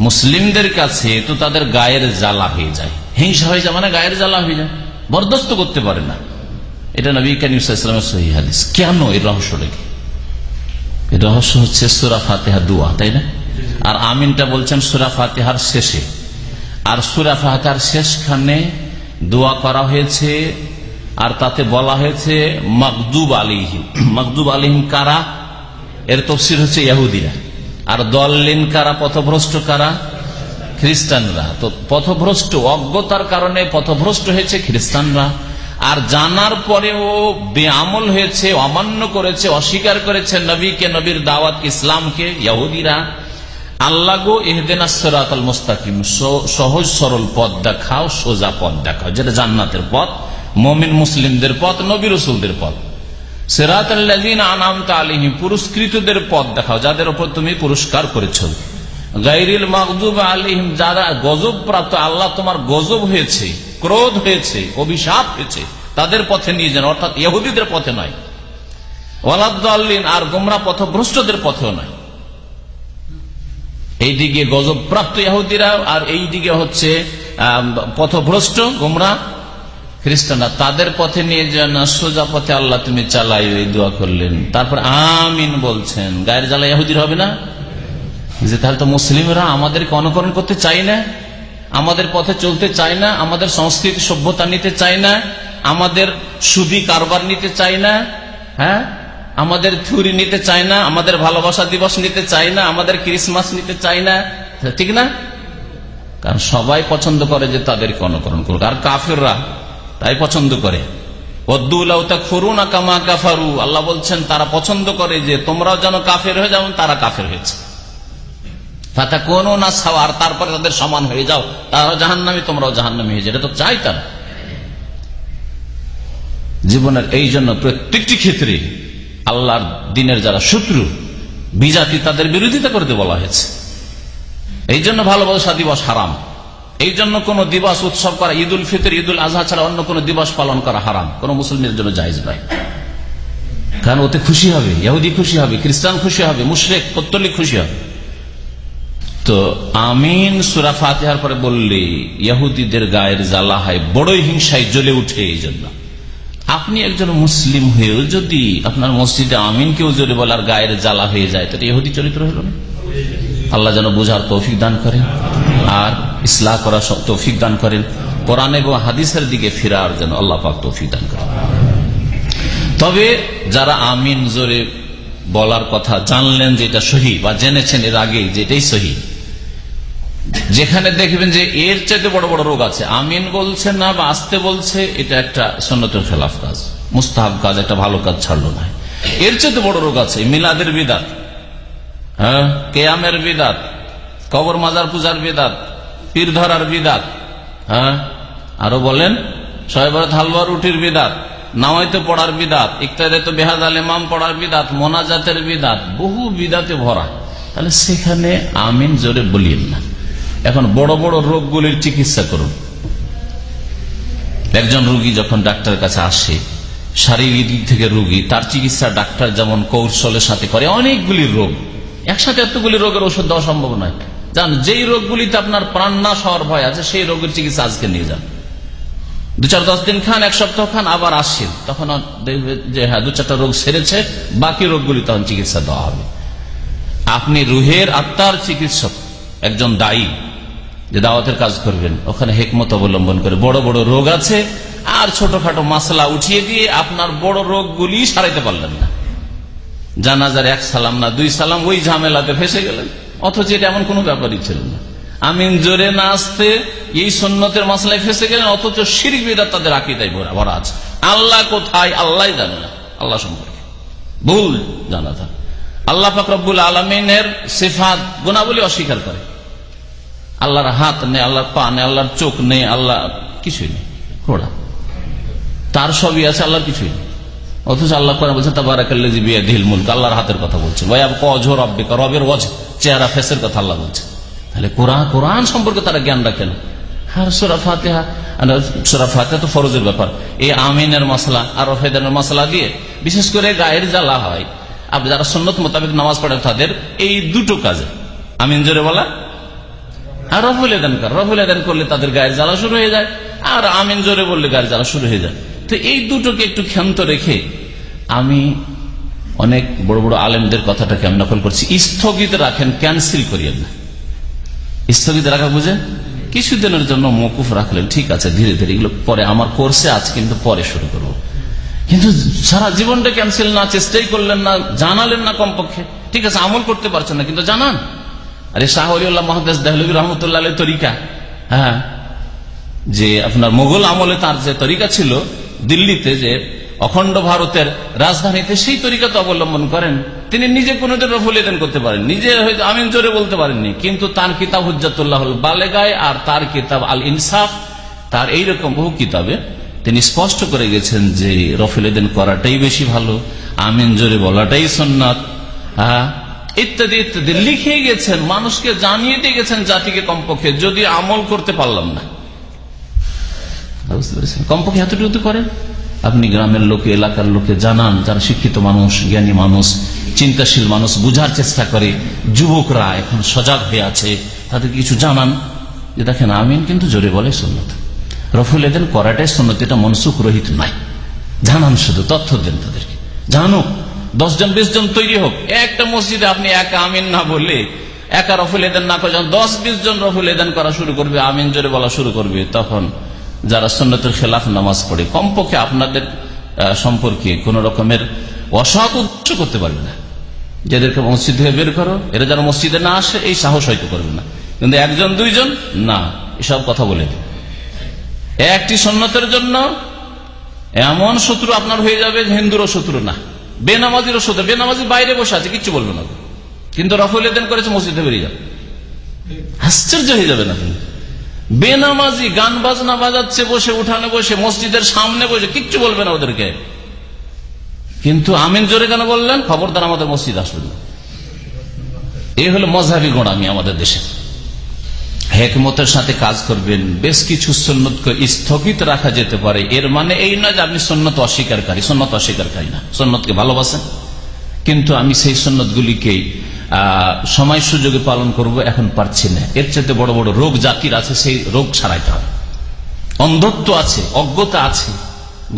মুসলিমদের কাছে তো তাদের গায়ের জ্বালা হয়ে যায়। হিংসা হয়ে যায় মানে গায়ের জ্বালা হয়ে যায়। বরদস্ত করতে পারে না। এটা নবী কানিমের সহি কেন এই রহস্য রেখে? এই রহস্য হচ্ছে সুরা ফাতেহা দুয়া, তাই না? আর আমিনটা বলছেন সুরা ফাতেহার শেষে। আর সুরা ফাতেহার শেষখানে দোয়া করা হয়েছে আর তাতে বলা হয়েছে মকদুব আলিহিম মকদুব আলিহিম কারা? এর তফসির হচ্ছে ইয়াহুদিরা। আর দলিন কারা, পথভ্রষ্ট কারা? খ্রিস্টানরা। তো পথভ্রষ্ট, অজ্ঞতার কারণে পথভ্রষ্ট হয়েছে খ্রিস্টানরা। আর জানার পরেও বেআমল হয়েছে, অমান্য করেছে, অস্বীকার করেছে নবীকে, নবীর দাওয়াত ইসলামকে, ইয়াহুদিরা। আল্লাহ গো এহদেন আসরাত মুস্তাকিম সহজ সরল পথ দেখাও, সোজা পথ দেখাও। যেটা জান্নাতের পথ, মমিন মুসলিমদের পথ, নবী রসুলদের পথ। আলিহিম পুরস্কৃতদের পথ দেখাও, যাদের উপর তুমি পুরস্কার করেছ। গাইরিল মাকদুব আলিহিম যারা গজব প্রাপ্ত, আল্লাহ তোমার গজব হয়েছে, ক্রোধ হয়েছে, অভিশাপ হয়েছে, তাদের পথে নিয়ে যান, অর্থাৎ ইহুদিদের পথে নয়। ওয়ালাদ্দিন আর গোমরা পথভ্রষ্টদের পথেও নয়। এইদিকে গজব প্রাপ্ত ইহুদিরা, আর এই দিকে হচ্ছে পথভ্রষ্ট গোমরা খ্রিস্টানরা তাদের পথে নিয়ে যান সোজা পথে আল্লাহ তুমি চালাই ওই দোয়া করলেন। তারপর আমিন বলছেন। গায়ের জ্বালা ইহুদির হবে না? যে তাহলে তো মুসলিমরা আমাদেরকে অনুকরণ করতে চাই না, আমাদের পথে চলতে চায় না, আমাদের সংস্কৃতি সভ্যতা নিতে চায় না, আমাদের সুদি কারবার নিতে চায় না হ্যাঁ? আমাদের থিউরি নিতে চায় না, আমাদের ভালোবাসা দিবস নিতে চায় না, আমাদের ক্রিসমাস নিতে চায় না। ঠিক না? কারণ সবাই পছন্দ করে যে তাদেরকে অনুকরণ করুক। আর কাফেররা তাই পছন্দ করে। আল্লাহ বলছেন, তারা পছন্দ করে যে তোমরাও যেন কাফের হয়ে যাও, তারা কাফের হয়েছে। তাতে কোনো না সাওয়ার তারপরে তাদের সমান হয়ে যাও। তারাও জাহান্নামি, তোমরাও জাহান্নামি হয়ে যাও। তো চাই তারা। জীবনের এই জন্য প্রত্যেকটি ক্ষেত্রে আল্লাহর দিনের যারা শত্রু, বিজাতি তাদের বিরোধিতা করতে বলা হয়েছে। এই জন্য ভালোবাসা দিবস হারাম। এই জন্য কোন দিবস উৎসব করা ঈদ উল ফিতর ঈদ উল আজহা ছাড়া অন্য কোন দিবস পালন করা হারাম। কোন মুসলিমের জন্য জায়জ নয়। কারণ ওতে খুশি হবে, ইহুদি খুশি হবে, খ্রিস্টান খুশি হবে, মুশরেক পত্তলিক খুশি হবে। তো আমিন সুরা ফাতেহার পরে বললে, ইহুদিদের গায়ের জ্বালা হয়, বড়ই হিংসায় জ্বলে উঠে এই জন্য আপনি একজন মুসলিম হয়েও যদি আপনার মসজিদে আমিন কেউ জোরে বলার গায়ের জ্বালা হয়ে যায় তো ইহুদি চরিত্র হইল না। আল্লাহ যেন বোঝার তৌফিক দান করেন। আর ইসলাহ করার তৌফিক দান করেন। কোরআন এবং হাদিসের দিকে ফেরার যেন আল্লাহ পাক তৌফিক দান করেন। তবে যারা আমিন জোরে বলার কথা জানলেন যে এটা সহি বা জেনেছেন এর আগে যে এটাই সহি, যেখানে দেখবেন যে এর চাইতে বড় বড় রোগ আছে। আমিন বলছে না বা আসতে বলছে, এটা একটা সন্ন্যতের খেলাফ কাজ। মুস্তাহাব কাজ, একটা ভালো কাজ ছাড়লো না। এর চাইতে বড় রোগ আছে, মিলাদের বিদাত হ্যাঁ কেয়ামের বিদাত, কবর মাজার পূজার বিদাত পীর ধরার বিদাত। হ্যাঁ? আরও বলেন, সয়বরত হালুয়া রুটির বিদাত, নামাইতে পড়ার বিদাত ইত্যাদি তো বেহাদ আল ইমাম পড়ার বিদাত, মোনাজাতের বিদাত, বহু বিদাতে ভরা। তাহলে সেখানে আমিন জোরে বলিয়েন না। এখন বড় বড় রোগগুলির চিকিৎসা করুন। একজন রুগী যখন ডাক্তারের কাছে আসে, শারীরিক দিক থেকে রুগী, তার চিকিৎসা ডাক্তার যেমন কৌশলের সাথে করে, অনেকগুলি রোগ। একসাথে এতগুলি রোগের ওষুধ দেওয়া সম্ভব নয়। জান, যেই রোগগুলিতে আপনার প্রাণনাশ হওয়ার ভয় আছে, সেই রোগের চিকিৎসা আজকে নিয়ে যান। দু চার দশ দিন খান, এক সপ্তাহ খান, আবার আসছেন তখন দেখবে যে হ্যাঁ দু চারটা রোগ সেরেছে, বাকি রোগগুলি তখন চিকিৎসা দেওয়া হবে। আপনি রুহের আত্মার চিকিৎসক, একজন দায়ী, যে দাওয়াতের কাজ করবেন, ওখানে হেকমত অবলম্বন করে। বড় বড় রোগ আছে, আর ছোটখাটো মাসলা উঠিয়ে দিয়ে আপনার বড় রোগগুলি সারাইতে পারলেন না। জানাজার এক সালাম না, দুই সালাম, ওই ঝামেলাতে ফেসে গেলেন। অথচ এটা এমন কোনো ব্যাপারই ছিল না। আমিন জোরে না আসতে এই সন্ন্যতের মশলায় ফেসে গেলেন, অথচ শিরিক বেদার তাদের আকিদাই ভরা আছে। আল্লাহ কোথায়? আল্লাহ জানে না। আল্লাহ সম্পর্কে। ভুল জানা থাকে। আল্লাহ ফাকরবুল আলমিনের সিফাত গুণাবলী অস্বীকার করে। আল্লাহর হাত নেই, আল্লাহর পা নেই, আল্লাহর চোখ নেই, আল্লাহ কিছুই নেই। ঘোড়া। তার সবই আছে, আল্লাহর কিছুই নেই। অথচ আল্লাহ করে বলছে তাবারাকাল্লাজি বিয়া দিল মুলক আল্লাহর হাতের কথা বলছে। ভাই অজ রব্বিকা রবের ওয়াজ চেহারা, ফেসের কথা আল্লাহ বলছে। তাহলে কোরআন কোরআন সম্পর্কে তারা জ্ঞান রাখে না। আর সুরা ফাতেহা তো ফরজের ব্যাপার। এই আমিনের মশলা আর রফেদানের মশলা দিয়ে বিশেষ করে গায়ের জ্বালা হয়। আর যারা সন্ন্যত মোতাবেক নামাজ পড়ে তাদের এই দুটো কাজে। আমিন জোরে বলা? আর রফুল এদান কর। রফুল এদান করলে তাদের গায়ের জ্বালা শুরু হয়ে যায়। আর আমিন জোরে বললে গায়ের জ্বালা শুরু হয়ে যায়। তো এই দুটোকে একটু ক্ষান্ত রেখে আমি অনেক বড় বড় আলেমদের কথাটাকে আমি নকল করছি। স্থগিত রাখেন ক্যান্সেল করিয়েন না। স্থগিত রাখা বুঝে কিছুদিনের জন্য মকুফ রাখলেন, ঠিক আছে, ধীরে ধীরে। এগুলো পরে, আমার কোর্সে আছে, কিন্তু পরে শুরু করব। কিন্তু সারা জীবনটা ক্যান্সেল না চেষ্টাই করলেন না, জানালেন না কমপক্ষে। ঠিক আছে, আমল করতে পারছেন না, কিন্তু জানান। আরে শাহ আলিউল্লাহ মহাদাস দেহলবী রহমতুল্লাহ তরিকা হ্যাঁ যে আপনার মোগল আমলে তার যে তরিকা ছিল দিল্লিতে যে অখণ্ড ভারতের রাজধানীতে সেই তরিকাতে অবলম্বন করেন, তিনি নিজে কোনোদিন রফুলিদান করতে পারেন নিজে হয়তো আমিন জোরে বলতে পারেননি, কিন্তু তার কিতাব হুজাতুল্লাহ বালেগায় আর তার কিতাব আল ইনসাফ, তার এইরকম বহু কিতাবে তিনি স্পষ্ট করে গেছেন যে রফুলিদান করাটাই বেশি ভালো, আমিন জোরে বলাটাই সন্ন্যত ইত্যাদি ইত্যাদি লিখে গেছেন, মানুষকে জানিয়ে দিয়ে গেছেন জাতিকে কমপক্ষে যদি আমল করতে পারলাম না। বুঝতে পেরেছেন। কমপক্ষে এতটুকু করেন। আপনি গ্রামের লোকে, এলাকার লোকে জানান, যারা শিক্ষিত মানুষ, জ্ঞানী মানুষ, চিন্তাশীল মানুষ, বুঝার চেষ্টা করে, যুবকরা এখন সজাগ হয়ে আছে তাদের কিছু জানান। যে দেখেন, আমিন কিন্তু জোরে বলে সন্ন্যত রফুল এদেন করাটাই সন্ন্যত এটা মনসুখ রহিত নাই জানান শুধু, তথ্য দেন তাদেরকে। জানুক দশজন বিশ জন তৈরি হোক। একটা মসজিদে আপনি একা আমিন না বললে একা রফুল এদেন না করে দশ, বিশ জন রফুল এদেন করা শুরু করবে, আমিন জোরে বলা শুরু করবে, তখন যারা সন্ন্যতের খেলাফ নামাজ পড়ে, কমপক্ষে আপনাদের সম্পর্কে কোন রকমের অসৎ উদ্দেশ্য করতে পারবে না। যাদেরকে মসজিদ থেকে বের করো, এরা যারা মসজিদে না আসে, এই সাহস হয়তো করবে না। কিন্তু একজন, দুইজন, না, এসব কথা বলে একটি সন্ন্যতের জন্য এমন শত্রু আপনার হয়ে যাবে হিন্দুরও শত্রু না। বেনামাজিরও শত্রু বেনামাজি বাইরে বসে আছে, কিচ্ছু বলবে না। কিন্তু রফুল এদেন করেছে মসজিদে বেরিয়ে যাবে আশ্চর্য হয়ে যাবে না। বেনামাজি গান বাজনা বাজাচ্ছে, বসে উঠানে বসে, মসজিদের সামনে বসে, কিচ্ছু বলবে না ওদেরকে। কিন্তু আমিন জোরে কেন বললেন? খবরদার আমাদের মসজিদ আসবেন এই হলো মজাবি গোড়ামি আমাদের দেশে। হেকমতের সাথে কাজ করবেন, বেশ কিছু সন্ন্যতকে স্থগিত রাখা যেতে পারে। এর মানে এই নয় যে আপনি সন্ন্যত অস্বীকারী সন্ন্যত অস্বীকারী না সন্ন্যতকে ভালোবাসেন। কিন্তু আমি সেই সন্ন্যতগুলিকে সময় সুযোগে পালন করব, এখন পারছি না। এর চাইতে বড় বড় রোগ জাতির আছে, সেই রোগ সারাইতে হবে। অন্ধত্ব আছে, অজ্ঞতা আছে,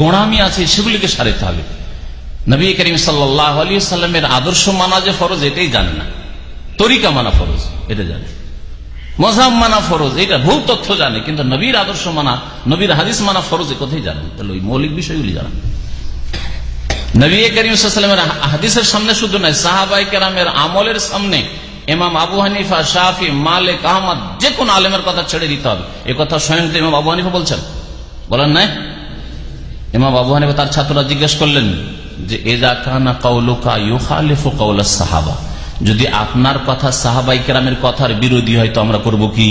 গোড়ামি আছে, সেগুলিকে সারাইতে হবে। নবী করিম সাল্লাহ আলী সাল্লামের আদর্শ মানা যে ফরজ, এটাই জানে না। তরিকা মানা ফরজ, এটা জানে। মজাব মানা ফরজ, এটা ভুল তথ্য জানে, কিন্তু নবীর আদর্শ মানা, নবীর হাদিস মানা ফরজ, এ কথাই জানেন তাহলে ওই মৌলিক বিষয়গুলি জানেন নবী করিমের হাদিসের সামনে শুধু নয়, সাহাবাই কেরামের আমলের সামনে ইমাম আবু হানিফা শাহি মালিক, আহমদ যে কোন আলেমের কথা ছেড়ে দিতে হবে। এ কথা স্বয়ং ইমাম আবু হানিফা বলছেন। বলেন নাই? ইমাম আবু হানিফা তার ছাত্ররা জিজ্ঞেস করলেন যে এজা কানা কৌলুকা ইউখালিফু কৌলা সাহাবা? যদি আপনার কথা সাহাবাই কেরামের কথার বিরোধী হয়, তো আমরা করব কি?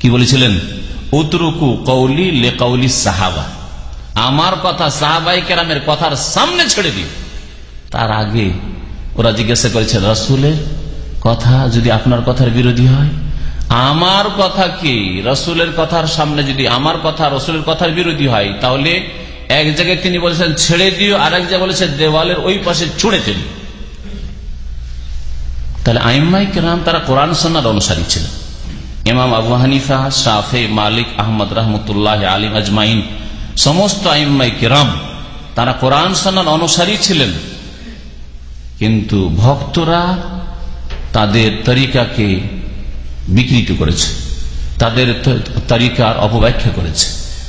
কি বলেছিলেন? উতরুকু কৌলি লে কৌলি সাহাবা। আমার কথা সাহাবাই কেরামের কথার সামনে ছেড়ে দিও। তার আগে ওরা জিজ্ঞাসা করেছে, রসুলের কথা যদি আপনার কথার বিরোধী হয়? আমার কথা কি? রসুলের কথার সামনে যদি আমার কথা রসুলের কথার বিরোধী হয়, তাহলে এক জায়গায় তিনি বলেছেন, ছেড়ে দিও, আর এক জায়গায় বলেছে, দেওয়ালের ওই পাশে ছুঁড়ে ফেলি। তাহলে আইম্মাই কেরাম তারা কোরআন সন্ন্যার অনুসারী ছিলেন। ইমাম আবু হানিফা, শাফে, মালিক, আহমদ রহমতুল্লাহ আলিম আজমাইন সমস্ত আইম্মাই কেরাম, তারা কোরআন সন্ন্যার অনুসারী ছিলেন। কিন্তু ভক্তরা তাদের তরিকাকে বিকৃত করেছে। তাদের তরিকার অপব্যাখ্যা করেছে।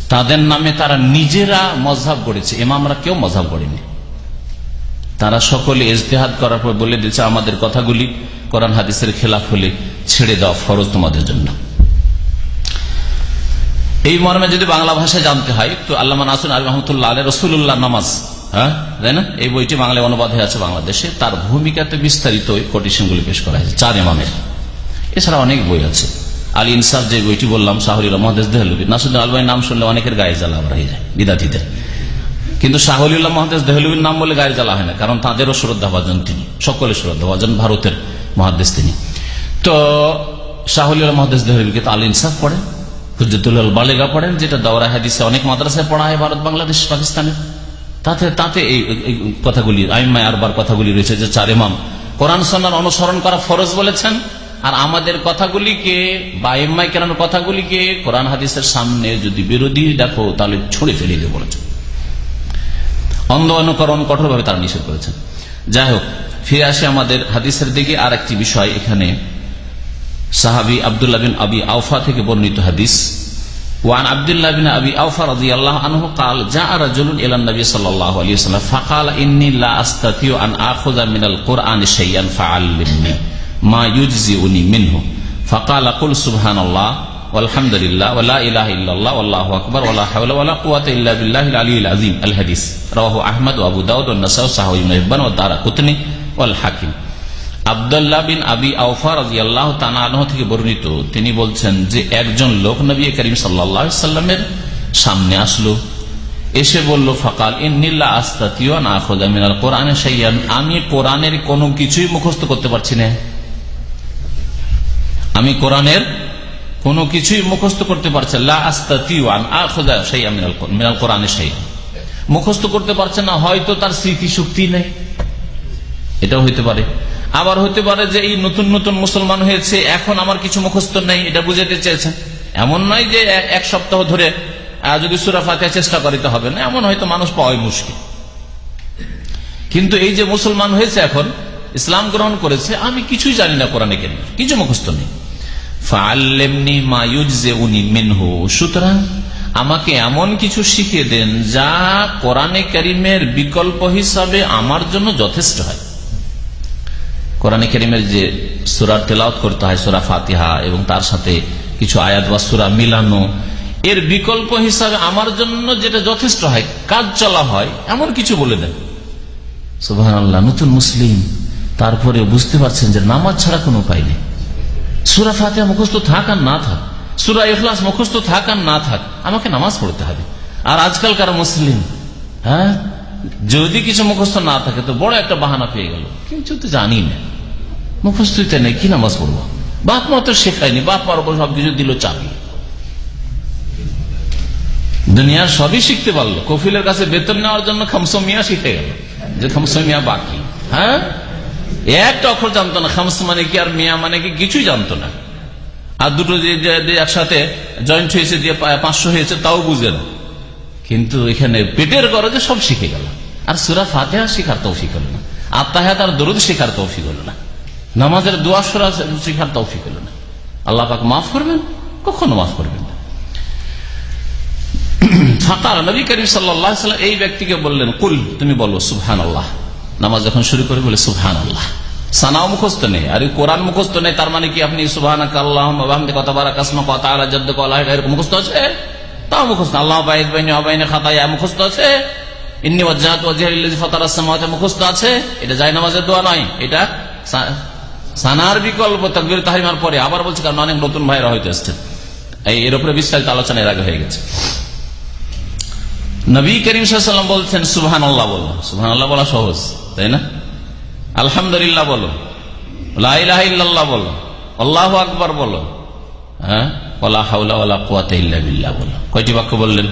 তাদের নামে তারা নিজেরা মজাব গড়েছে। এমামরা কেউ মজাব গড়েনি। তারা সকলে ইজতেহাদ করার পর বলে দিয়েছে, আমাদের কথাগুলি কোরআন, হাদিসের খেলাফ হলে ছেড়ে দেওয়া ফরজ তোমাদের জন্য। এই মর্মে যদি বাংলা ভাষায় জানতে হয়, তো আল্লাহ নাসুন আলী রহমতুল্লাহ আলী রসুল্লাহ নামাজ হ্যাঁ? তাই এই বইটি বাংলায় অনুবাদ হয়ে আছে বাংলাদেশে। তার ভূমিকাতে বিস্তারিত কোটেশনগুলি পেশ করা হয়েছে। চার ইমামের। এছাড়া অনেক বই আছে। আলী ইনসাফ যে বইটি বললাম, শাহরুল মহাদেশ দেহলবি। নাসুদ্দিন আলবাই নাম শুনলে অনেকের গায়ে জ্বালা আবার হয়ে যায় বিদাতিদের কিন্তু শাহুল্লাহ মহাদেশ দেহলবির নাম বলে গায়ে জ্বালা হয় না, কারণ তাদেরও শ্রদ্ধাভাজন তিনি সকলে শ্রদ্ধাভাজন ভারতের মহাদেশ তিনি। তো শাহুল্লাহ মহাদেশ দেহলবিকে তো আলী ইনসাফ পড়েন বালেগা পড়েন, যেটা দাওরা হাদিসে অনেক মাদ্রাসায় পড়া হয় ভারত, বাংলাদেশ তাতে তাতে এই কথাগুলি, আইমায় আরবার কথাগুলি রয়েছে যে চার কোরআন সন্ন্যার অনুসরণ করা ফরজ বলেছেন, আর আমাদের কথাগুলিকে বা এম্মাই কেরানোর কথাগুলিকে কোরআন, হাদিসের সামনে যদি বিরোধী দেখো, তাহলে ছুঁড়ে ফেলে দিয়ে বলেছেন অন্ধ অনুকরণ কঠোরভাবে তারা নিষেধ করেছেন। যাই হোক, ফিরে আসে আমাদের হাদিসের দিকে। আর একটি বিষয় এখানে সাহাবি আবদুল্লাহ বিন আবি আউফা থেকে বর্ণিত হাদিস وعن عبد الله بن ابي اوفى رضي الله عنه قال جاء رجل الى النبي صلى الله عليه وسلم فقال اني لا استطيع ان اخذ من القران شيئا فعلمني ما يجزئني منه فقال قل سبحان الله والحمد لله ولا اله الا الله والله اكبر ولا حول ولا قوه الا بالله العلي العظيم الحديث رواه احمد وابو داود والنسائي وصححه ابن حبان والدارقطني والحاكم আবদুল্লাহ বিন আবি আউফা রাজিয়াল্লাহ তানাহ থেকে বর্ণিত, তিনি বলছেন যে একজন লোক নবী করিম সাল্লামের সামনে আসলো। এসে বলল, ফকাল ইন্নিল্লা আস্তাতিও না খোদা কোরআনে সাইয়ান আমি কোরআনের কোনো কিছুই মুখস্থ করতে পারছি না। আমি কোরআনের কোনো কিছুই মুখস্থ করতে পারছে লা আস্তাতিওয়ান আ খোদা সাইয়া মিনাল কোরআনে সাইয়া মুখস্থ করতে পারছে না, হয়তো তার স্মৃতি শক্তি নেই। এটাও হইতে পারে। আবার হতে পারে যে এই নতুন নতুন মুসলমান হয়েছে, এখন আমার কিছু মুখস্থ নেই, এটা বুঝাতে চেয়েছেন। এমন নয় যে এক সপ্তাহ ধরে যদি সুরা ফাতে চেষ্টা করিতে হবে না, এমন হয়তো মানুষ পাওয়াই মুশকিল। কিন্তু এই যে মুসলমান হয়েছে এখন, ইসলাম গ্রহণ করেছে, আমি কিছুই জানি না কোরআনে কেন কিছু মুখস্থ নেই। সুতরাং আমাকে এমন কিছু শিখিয়ে দেন যা কোরআনে করিমের বিকল্প হিসাবে আমার জন্য যথেষ্ট হয়। কোরআনে করিমের যে সুরার তেলাওত করতে হয়, সুরা ফাতিহা এবং তার সাথে কিছু আয়াত বা সুরা মিলানো, এর বিকল্প হিসাবে আমার জন্য যেটা যথেষ্ট হয়, কাজ চলা হয়, এমন কিছু বলে দেন। সুবাহ নতুন মুসলিম, তারপরে বুঝতে পারছেন যে নামাজ ছাড়া কোনো উপায় নেই। সুরা ফাতিহা মুখস্থ থাক আর না থাক, সুরা ইখলাস মুখস্থ থাক আর না থাক, আমাকে নামাজ পড়তে হবে। আর আজকালকার মুসলিম হ্যাঁ যদি কিছু মুখস্থ না থাকে, তো বড় একটা বাহানা পেয়ে গেল। কিছু তো জানি না। মুখস্থিতে নেই, কি নামাজ পড়ব? বাপ মা তো শেখায়নি, বাপ মার উপর সবকিছু দিল চাবি। দুনিয়ার সবই শিখতে পারল, কফিলের কাছে বেতন নেওয়ার জন্য খামসমিয়া শিখে গেল, যে খামসমিয়া বাকি হ্যাঁ? একটা অক্ষর জানতো না খামস মানে কি আর মিয়া মানে কি কিছুই জানতো না। আর দুটো যে একসাথে জয়েন্ট হয়েছে দিয়ে পাঁচশো হয়েছে, তাও বুঝে না। কিন্তু এখানে পেটের গরজে সব শিখে গেল। আর সুরা ফাতেহা শিখার তৌফিক হলো না। আত্মাহাত আর দরুদ শিখার তৌফিক হলো না। নামাজের দোয়া সুরা শিখার তৌফিক হলো না। আল্লাহ পাক মাফ করবেন, কখনো মাফ করবেন না। ফাঁকার এই ব্যক্তিকে বললেন, কুল, তুমি বলো সুবহান আল্লাহ নামাজ যখন শুরু করে, বলে সুবহান আল্লাহ সানাও মুখস্থ নেই, আর কোরআন মুখস্থ নেই, তার মানে কি আপনি সুবহান আল্লাহ কথা বারা কাসমা কথা আলা জদ্দ আছে? তাও মুখস্থ। আল্লাহ বাইদ বাইনি অবাইনে খাতায় মুখস্থ আছে? ইন্নি ওয়াজ্জাত ওয়াজহিল ফাতার মুখস্থ আছে? এটা যায় নামাজের দোয়া নয়, এটা সানার বিকল্প তাকবীর তাহরিমার পরে আবার বলছে, কারণ অনেক নতুন ভাইরা হয়তো এসছেন। এই, এর উপরে বিস্তারিত আলোচনা এর আগে হয়ে গেছে। নবী করিম সাল্লাম বলছেন সুবহান আল্লাহ বলো। সুবহান আল্লাহ বলা সহজ, তাই না? আলহামদুলিল্লাহ বলো। লাহ বলো। আল্লাহ আকবর বলো। হ্যাঁ? বলো। কয়টি বাক্য বললেন?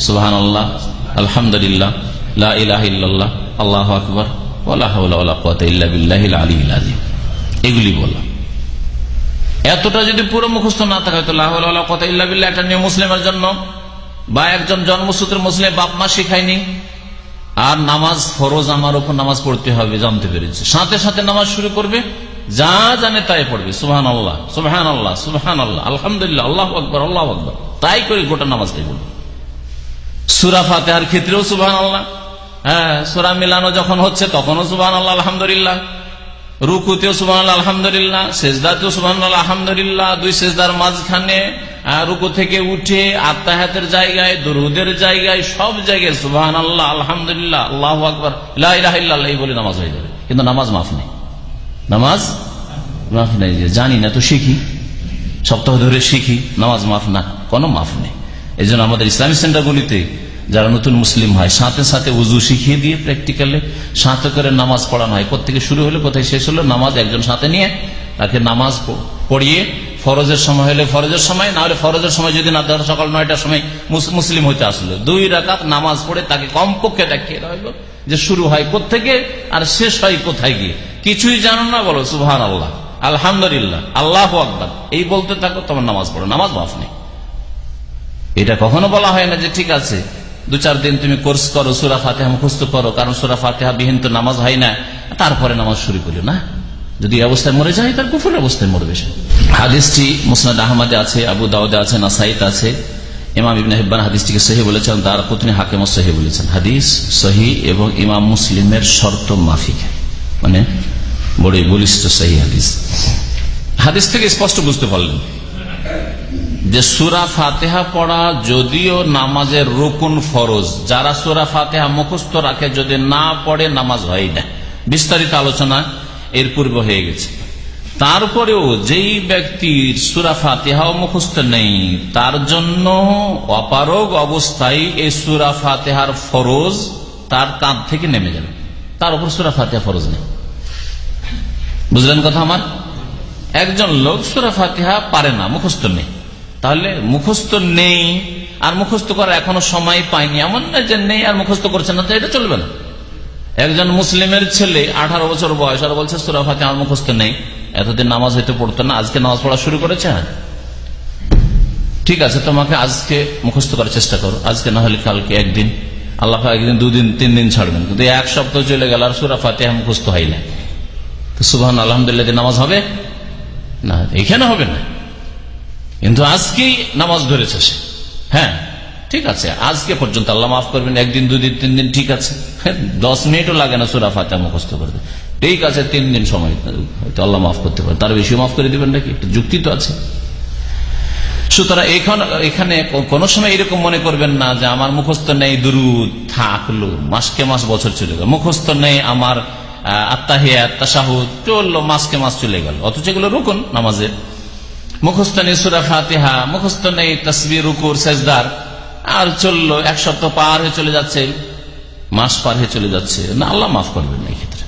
সুহান আল্লাহ আলহামদুলিল্লাহ আল্লাহ আকবর ওলা হাউলা আলী আজিম এগুলি বলো এতটা যদি পুরো মুখস্থ না থাকে তো কথা ইল্লা বিল্লাহ একটা নিয়ম মুসলিমের জন্য বা একজন জন্মসূত্রে মুসলিম বাপ মা শিখায়নি। আর নামাজ ফরজ, আমার উপর নামাজ পড়তে হবে, জানতে পেরেছে। সাথে সাথে নামাজ শুরু করবে, যা জানে তাই পড়বে। সুহান আল্লাহ সুহান আল্লাহ সুহান আল্লাহ আলহামদুলিল্লাহ, আল্লাহ আকবর আল্লাহ আকবর। তাই করে গোটা নামাজটাই বলবে সুরা ফাতেহার ক্ষেত্রেও সুবাহ আল্লাহ হ্যাঁ সুরা মিলানো যখন হচ্ছে, তখনও সুবাহ আল্লাহ আলহামদুলিল্লাহ। রুকুতেও সুবাহ আলহামদুলিল্লাহ সেজদাতেও সুবাহ আলহামদুলিল্লাহ, দুই সেজদার মাঝখানে রুকু থেকে উঠে, আত্মাহাতের জায়গায়, দরুদের জায়গায়, সব জায়গায় সুবাহ আল্লাহ আলহামদুলিল্লাহ, আল্লাহ আকবর এই বলে নামাজ হয়ে যাবে। কিন্তু নামাজ মাফ নেই। নামাজ মাফ নেই যে, জানি না তো শিখি। সপ্তাহ ধরে শিখি, নামাজ মাফ না, কোনো মাফ নেই। এই আমাদের ইসলামী সেন্টারগুলিতে যারা নতুন মুসলিম হয়, সাথে সাথে উজু শিখিয়ে দিয়ে প্র্যাকটিক্যালে সাথে করে নামাজ পড়ানো হয়। কোথেকে শুরু হলো, কোথায় শেষ হলো? নামাজ একজন সাথে নিয়ে তাকে নামাজ পড়িয়ে ফরজের সময় হলে ফরজের সময়, না হলে ফরজের সময় যদি না ধর, সকাল নয়টার সময় মুসলিম হইতে আসলো। দুই রাকাত নামাজ পড়ে তাকে কমপক্ষে দেখিয়ে হলো যে শুরু হয় কোথেকে আর শেষ হয় কোথায় গিয়ে। কিছুই জানো না বলো সুহান আল্লাহ আলহামদুলিল্লাহ, আল্লাহ আকবর। এই বলতে থাকো, তোমার নামাজ পড়ো। নামাজ মাফ নেই। এটা কখনো বলা হয় না যে ঠিক আছে দু চার দিন তুমি কোর্স করো, সুরা ফাতেহা মুখস্থ করো, কারণ সুরা ফাতেহা বিহীন তো নামাজ হয় না, তারপরে নামাজ শুরু করি না। যদি অবস্থায় মরে যায়, তার কুফুর অবস্থায় মরবে সে। হাদিসটি মুসনাদ আহমদে আছে, আবু দাউদে আছে, নাসাইত আছে। ইমাম ইবিন হেব্বান হাদিসটিকে সহি বলেছেন তার পত্নী হাকিম সহি বলেছেন। হাদিস সহি এবং ইমাম মুসলিমের শর্ত মাফিক। মানে বড় বলিষ্ঠ সহি হাদিস। হাদিস থেকে স্পষ্ট বুঝতে পারলেন। যে সুরা ফাতেহা পড়া যদিও নামাজের রুকুন ফরজ, যারা সুরা ফাতেহা মুখস্থ রাখে যদি না পড়ে, নামাজ হয় না। বিস্তারিত আলোচনা এর পূর্বে হয়ে গেছে। তারপরেও যেই ব্যক্তির সুরা ফাতেহাও মুখস্থ নেই, তার জন্য অপারগ অবস্থায় এই সুরা ফাতেহার ফরজ তার কাঁধ থেকে নেমে যাবে। তার উপর সুরা ফাতেহা ফরজ নেই। বুঝলেন কথা আমার? একজন লোক সুরা ফাতেহা পারে না, মুখস্থ নেই। তাহলে মুখস্থ নেই, আর মুখস্থ করার এখনও সময় পায়নি এমন না যে নেই আর মুখস্থ করছে না, তো এটা চলবে না। একজন মুসলিমের ছেলে, আঠারো বছর বয়স, আর বলছে সুরাফাতে আমার মুখস্থ নেই। এতদিন নামাজ হইতে পড়তো না, আজকে নামাজ পড়া শুরু করেছে? ঠিক আছে, তোমাকে আজকে মুখস্থ করার চেষ্টা করো। আজকে না হলে কালকে একদিন। আল্লাহ একদিন, দুদিন তিন দিন ছাড়বেন। কিন্তু এক সপ্তাহ চলে গেল, আর সুরা ফাতেহা মুখস্থ হয় না তো সুবাহ আলহামদুলিল্লাহ নামাজ হবে? না, এখানে হবে না। কিন্তু আজকেই নামাজ ধরেছে সে। হ্যাঁ ঠিক আছে আজকে পর্যন্ত আল্লাহ মাফ করবেন একদিন দুদিন তিন দিন ঠিক আছে। হ্যাঁ, দশ মিনিটও লাগে না সুরা ফাতে মুখস্থ করতে। ঠিক আছে তিন দিন সময় হয়তো আল্লাহ মাফ করতে পারে। তার বেশি মাফ করে দিবেন নাকি? একটু যুক্তি তো আছে। সুতরাং এখন এখানে কোন সময় এরকম মনে করবেন না যে আমার মুখস্থ নেই দুরুদ থাকল। মাসকে মাস বছর চলে গেল। মুখস্থ নেই আমার আত্মাহিয়া তাসাহুদ চলল মাসকে মাস চলে গেল। অথচ এগুলো রুকুন নামাজের। মুখস্থ নেই সুরা ফাতেহা, মুখস্থ নেই তসবির রুকুর সেজদার। আর চলল এক সপ্তাহ পার হয়ে চলে যাচ্ছে, মাস পার হয়ে চলে যাচ্ছে। না, আল্লাহ মাফ করবেন না ক্ষেত্রে।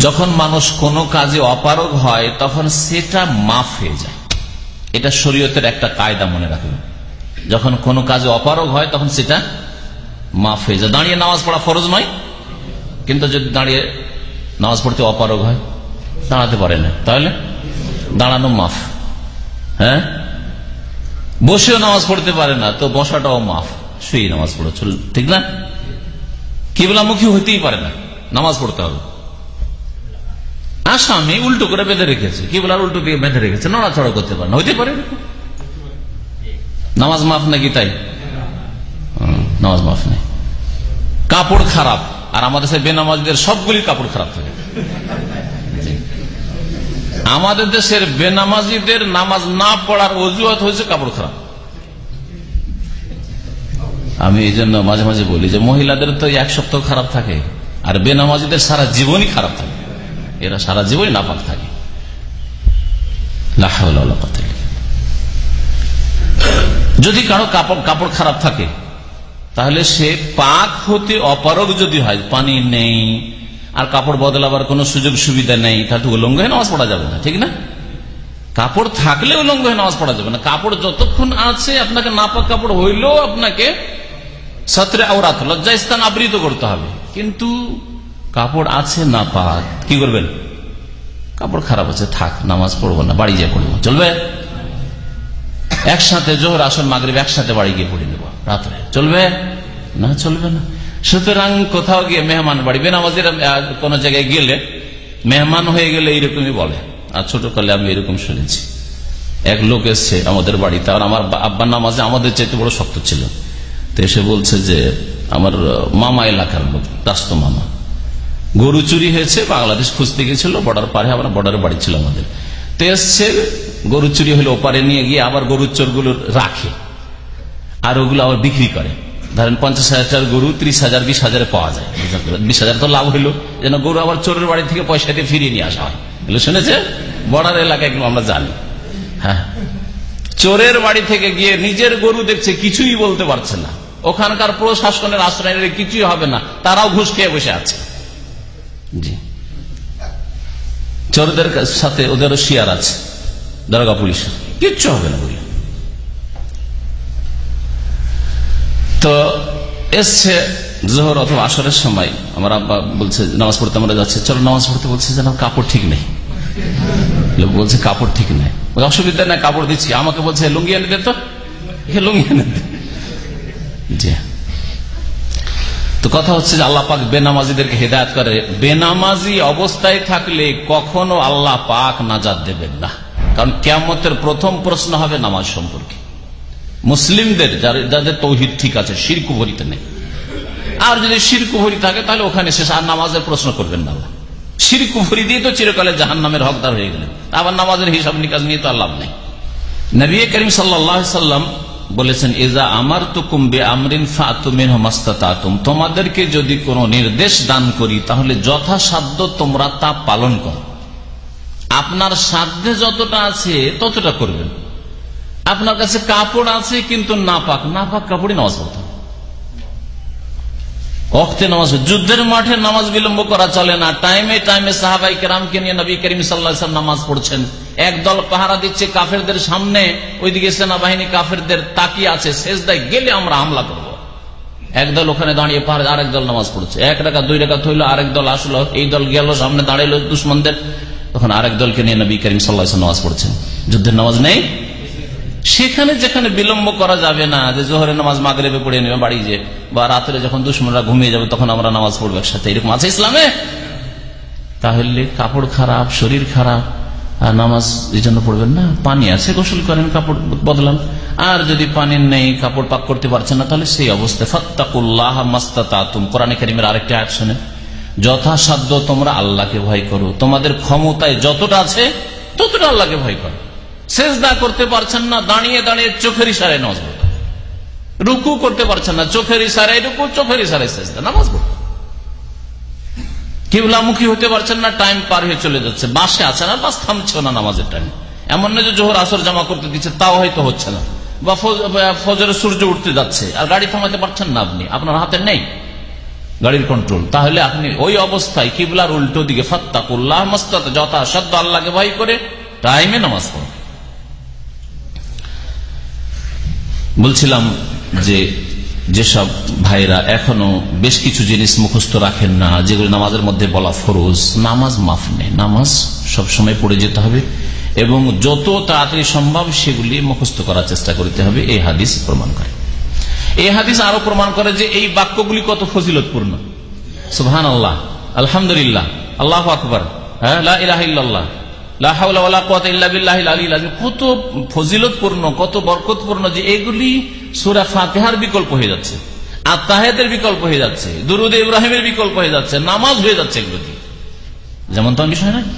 যখন মানুষ কোনো কাজে অপারগ হয়, তখন সেটা মাফ হয়ে যায়। এটা শরীয়তের একটা কায়দা মনে রাখবেন। যখন কোনো কাজে অপারগ হয়, তখন সেটা মাফ হয়ে যায়। দাঁড়িয়ে নামাজ পড়া ফরজ নয়, কিন্তু যদি দাঁড়িয়ে নামাজ পড়তে অপারগ হয় দাঁড়াতে পারে না। তাহলে দাঁড়ানো মাফ। হ্যাঁ? বসেও নামাজ পড়তে পারে না, তো বসাটাও মাফ। শুয়ে নামাজ পড়ে ঠিক না? কিবলামুখী হইতেই পারে না, নামাজ পড়তে হবে। আসামি উল্টো করে বেঁধে রেখেছে, কিবলার উল্টো দিয়ে বেঁধে রেখেছে, নড়াচড়া করতে পারে না, হইতে পারে। নামাজ মাফ নাকি তাই? নামাজ মাফ নেই। কাপড় খারাপ, আর আমাদের বেনামাজদের সবগুলি কাপড় খারাপ থাকে। আমাদের দেশের বেনামাজিদের নামাজ না পড়ার অজুহাত হয়েছে কাপড় খারাপ আমি এই জন্য মাঝে মাঝে বলি যে মহিলাদের তো এক সপ্তাহ খারাপ থাকে, আর বেনামাজিদের সারা জীবনই খারাপ থাকে। এরা সারা জীবনই নাপাক থাকে। যদি কারও কাপড় কাপড় খারাপ থাকে, তাহলে সে পাক হতে অপারগ যদি হয়, পানি নেই আর কাপড় বদলাবার কোনো সুযোগ সুবিধা নেই। তাহলে উলঙ্গ হয়ে নামাজ পড়া যাবে না, ঠিক না? কাপড় থাকলে উলঙ্গ হয়ে নামাজ পড়া যাবে না। কাপড় যতক্ষণ আছে, আপনাকে নাপাক কাপড় হইলেও আপনাকে সত্রে আওরাত লজ্জা স্থান আবৃত করতে হবে। কিন্তু কাপড় আছে না পাক কি করবেন? কাপড় খারাপ আছে, থাক, নামাজ পড়ব না, বাড়ি গিয়ে পড়ব। চলবে? একসাথে জোহর আসন মাগরিব, একসাথে বাড়ি গিয়ে পড়ে নেব, রাত্রে। চলবে? না চলবে না। সুতরাং কোথাও গিয়ে মেহমান বাড়ি, বেনামাজিরা কোন জায়গায় গেলে মেহমান হয়ে গেলে এইরকমই বলে, আর ছোট কালে আমি এরকম শুনেছি। এক লোক এসছে আমাদের বাড়িতে, আর আমার আব্বার নামাজে আমাদের চাইতে বড় শক্ত ছিল। তো এসে বলছে যে, আমার মামা এলাকার লোক রাস্ত মামা। গরু চুরি হয়েছে, বাংলাদেশ খুঁজতে গেছিল, বর্ডার পারে আবার বর্ডারে বাড়ি ছিল আমাদের। তো এসছে, গরু চুরি হলে ওপারে নিয়ে গিয়ে আবার গরুর চোরগুলো রাখে, আর ওগুলো আবার বিক্রি করে। ধরেন পঞ্চাশ হাজার গরু, ত্রিশ হাজার, বিশ হাজারে পাওয়া যায়। বিশ হাজার তো লাভ হইল। যেন গরু আবার চোরের বাড়ি থেকে পয়সা দিয়ে ফিরিয়ে নিয়ে আসা হয়। শুনেছে? বর্ডার এলাকায় এগুলো আমরা জানি। হ্যাঁ। চোরের বাড়ি থেকে গিয়ে নিজের গরু দেখছে, কিছুই বলতে পারছে না। ওখানকার প্রশাসনের আশ্রয় কিছুই হবে না। তারাও ঘুষ খেয়ে বসে আছে। জি। চোরদের সাথে ওদেরও শিয়ার আছে। দরগা পুলিশ কিচ্ছু হবে না বলে। তো এসছে জোহর অথবা আসরের সময়। আমার আব্বা বলছে, নামাজ পড়তে আমরা যাচ্ছে। চলো নামাজ পড়তে। বলছে যেন কাপড় ঠিক নেই। বলছে, কাপড় ঠিক নেই। অসুবিধা নাই, কাপড় দিচ্ছি। আমাকে বলছে লুঙ্গি এনে দে তো। লুঙ্গি এনে দে। জি। তো কথা হচ্ছে যে আল্লাহ পাক বেনামাজিদেরকে হেদায়ত করে। বেনামাজি অবস্থায় থাকলে কখনো আল্লাহ পাক নাজাদ দেবেন না। কারণ কেমতের প্রথম প্রশ্ন হবে নামাজ সম্পর্কে। মুসলিমদের যাদের তৌহিদ ঠিক আছে শিরকুভরিতে নেই। আর যদি শিরকুভরি থাকে, তাহলে ওখানে শেষ, আর নামাজের প্রশ্ন করবেন না আল্লাহ। শিরকুভরি দিয়ে তো চিরকালে জাহান নামের হকদার হয়ে গেলেন। আবার নামাজের হিসাব নিকাজ নিয়ে তো আর লাভ নেই। নবী করিম সাল্লাম বলেছেন এজা আমার তো কুম্বে আমরিন ফাতুম তোমাদেরকে যদি কোনো নির্দেশ দান করি, তাহলে যথাসাধ্য তোমরা তা পালন করো। আপনার সাধ্যে যতটা আছে ততটা করবেন। আপনার কাছে কাপড় আছে, কিন্তু নাপাক। নাপাক কাপড়ই নামাজ পড়তে অক্তে নামাজ যুদ্ধের মাঠে নামাজ বিলম্ব করা চলে না। টাইমে টাইমে সাহাবাই কেরামকে নিয়ে নবী করিম সাল্লাহ নামাজ পড়ছেন। একদল পাহারা দিচ্ছে কাফেরদের সামনে। ওইদিকে সেনাবাহিনী কাফেরদের তাকিয়ে আছে। শেষ দায় গেলে আমরা হামলা করব। একদল ওখানে দাঁড়িয়ে পাহাড় আরেক দল নামাজ পড়ছে। এক টাকা দুই টাকা থইল, আরেক দল আসলো। এই দল গেল, সামনে দাঁড়াইলো দুশ্মনদের। তখন আরেক দলকে নিয়ে নবী করিম সাল্লাহ নামাজ পড়ছেন। যুদ্ধের নামাজ নেই? সেখানে যেখানে বিলম্ব করা যাবে না, যে জোহরের নামাজ মাগরেবে পড়ে নেবে বাড়ি যে বা রাত্রে যখন দুশ্মনরা ঘুমিয়ে যাবে, তখন আমরা নামাজ পড়ব একসাথে। এরকম আছে ইসলামে? তাহলে কাপড় খারাপ, শরীর খারাপ, আর নামাজ এই জন্য পড়বেন না? পানি আছে, গোসল করেন, কাপড় বদলান। আর যদি পানি নেই, কাপড় পাক করতে পারছেন না, তাহলে সেই অবস্থায় আরেকটা যথাসাধ্য তোমরা আল্লাহকে ভয় করো। তোমাদের ক্ষমতায় যতটা আছে, ততটা আল্লাহকে ভয় করো। সেজদা করতে পারছেন না, দাঁড়িয়ে দাঁড়িয়ে চোখের ইশারায় নামাজ পড়তে। রুকু করতে পারছেন না, চোখের ইশারায় রুকু, চোখের ইশারায় সেজদা, নামাজ পড়তে। কিবলামুখী হতে পারছেন না, টাইম পার হয়ে চলে যাচ্ছে। বাসে আছে না বাস থামছে না নামাজের টাইম। এমন না যে জোহর, আসর জমা করতে দিচ্ছে, তাও হয়তো হচ্ছে না। বা ফজরে সূর্য উঠতে যাচ্ছে, আর গাড়ি থামাতে পারছেন না আপনি, আপনার হাতে নেই গাড়ির কন্ট্রোল তাহলে আপনি ওই অবস্থায় কিবলার উল্টো দিকে ফত্তাকুল্লাহ মস্তাত, যথাসাধ্য আল্লাহকে ভয় করে টাইমে নামাজ পড়ে বলছিলাম যে যেসব ভাইরা এখনও বেশ কিছু জিনিস মুখস্থ রাখেন না, যেগুলো নামাজের মধ্যে বলা ফরোজ, নামাজ মাফ নেই। নামাজ সবসময় পড়ে যেতে হবে এবং যত তাড়াতাড়ি সম্ভব সেগুলি মুখস্থ করার চেষ্টা করতে হবে, এই হাদিস প্রমাণ করে। এই হাদিস আরও প্রমাণ করে যে এই বাক্যগুলি কত ফজিলতপূর্ণ। সুহান আল্লাহ আলহামদুলিল্লাহ, আল্লাহ আকবর হ্যাঁ কত ফজিলতপূর্ণ, কত বরকতপূর্ণ যে এগুলি সুরা ফাতেহার বিকল্প হয়ে যাচ্ছে আর তাহেদের বিকল্প হয়ে যাচ্ছে ইব্রাহিমের বিকল্প হয়ে যাচ্ছে, নামাজ হয়ে যাচ্ছে যেমন তো বিষয় নয়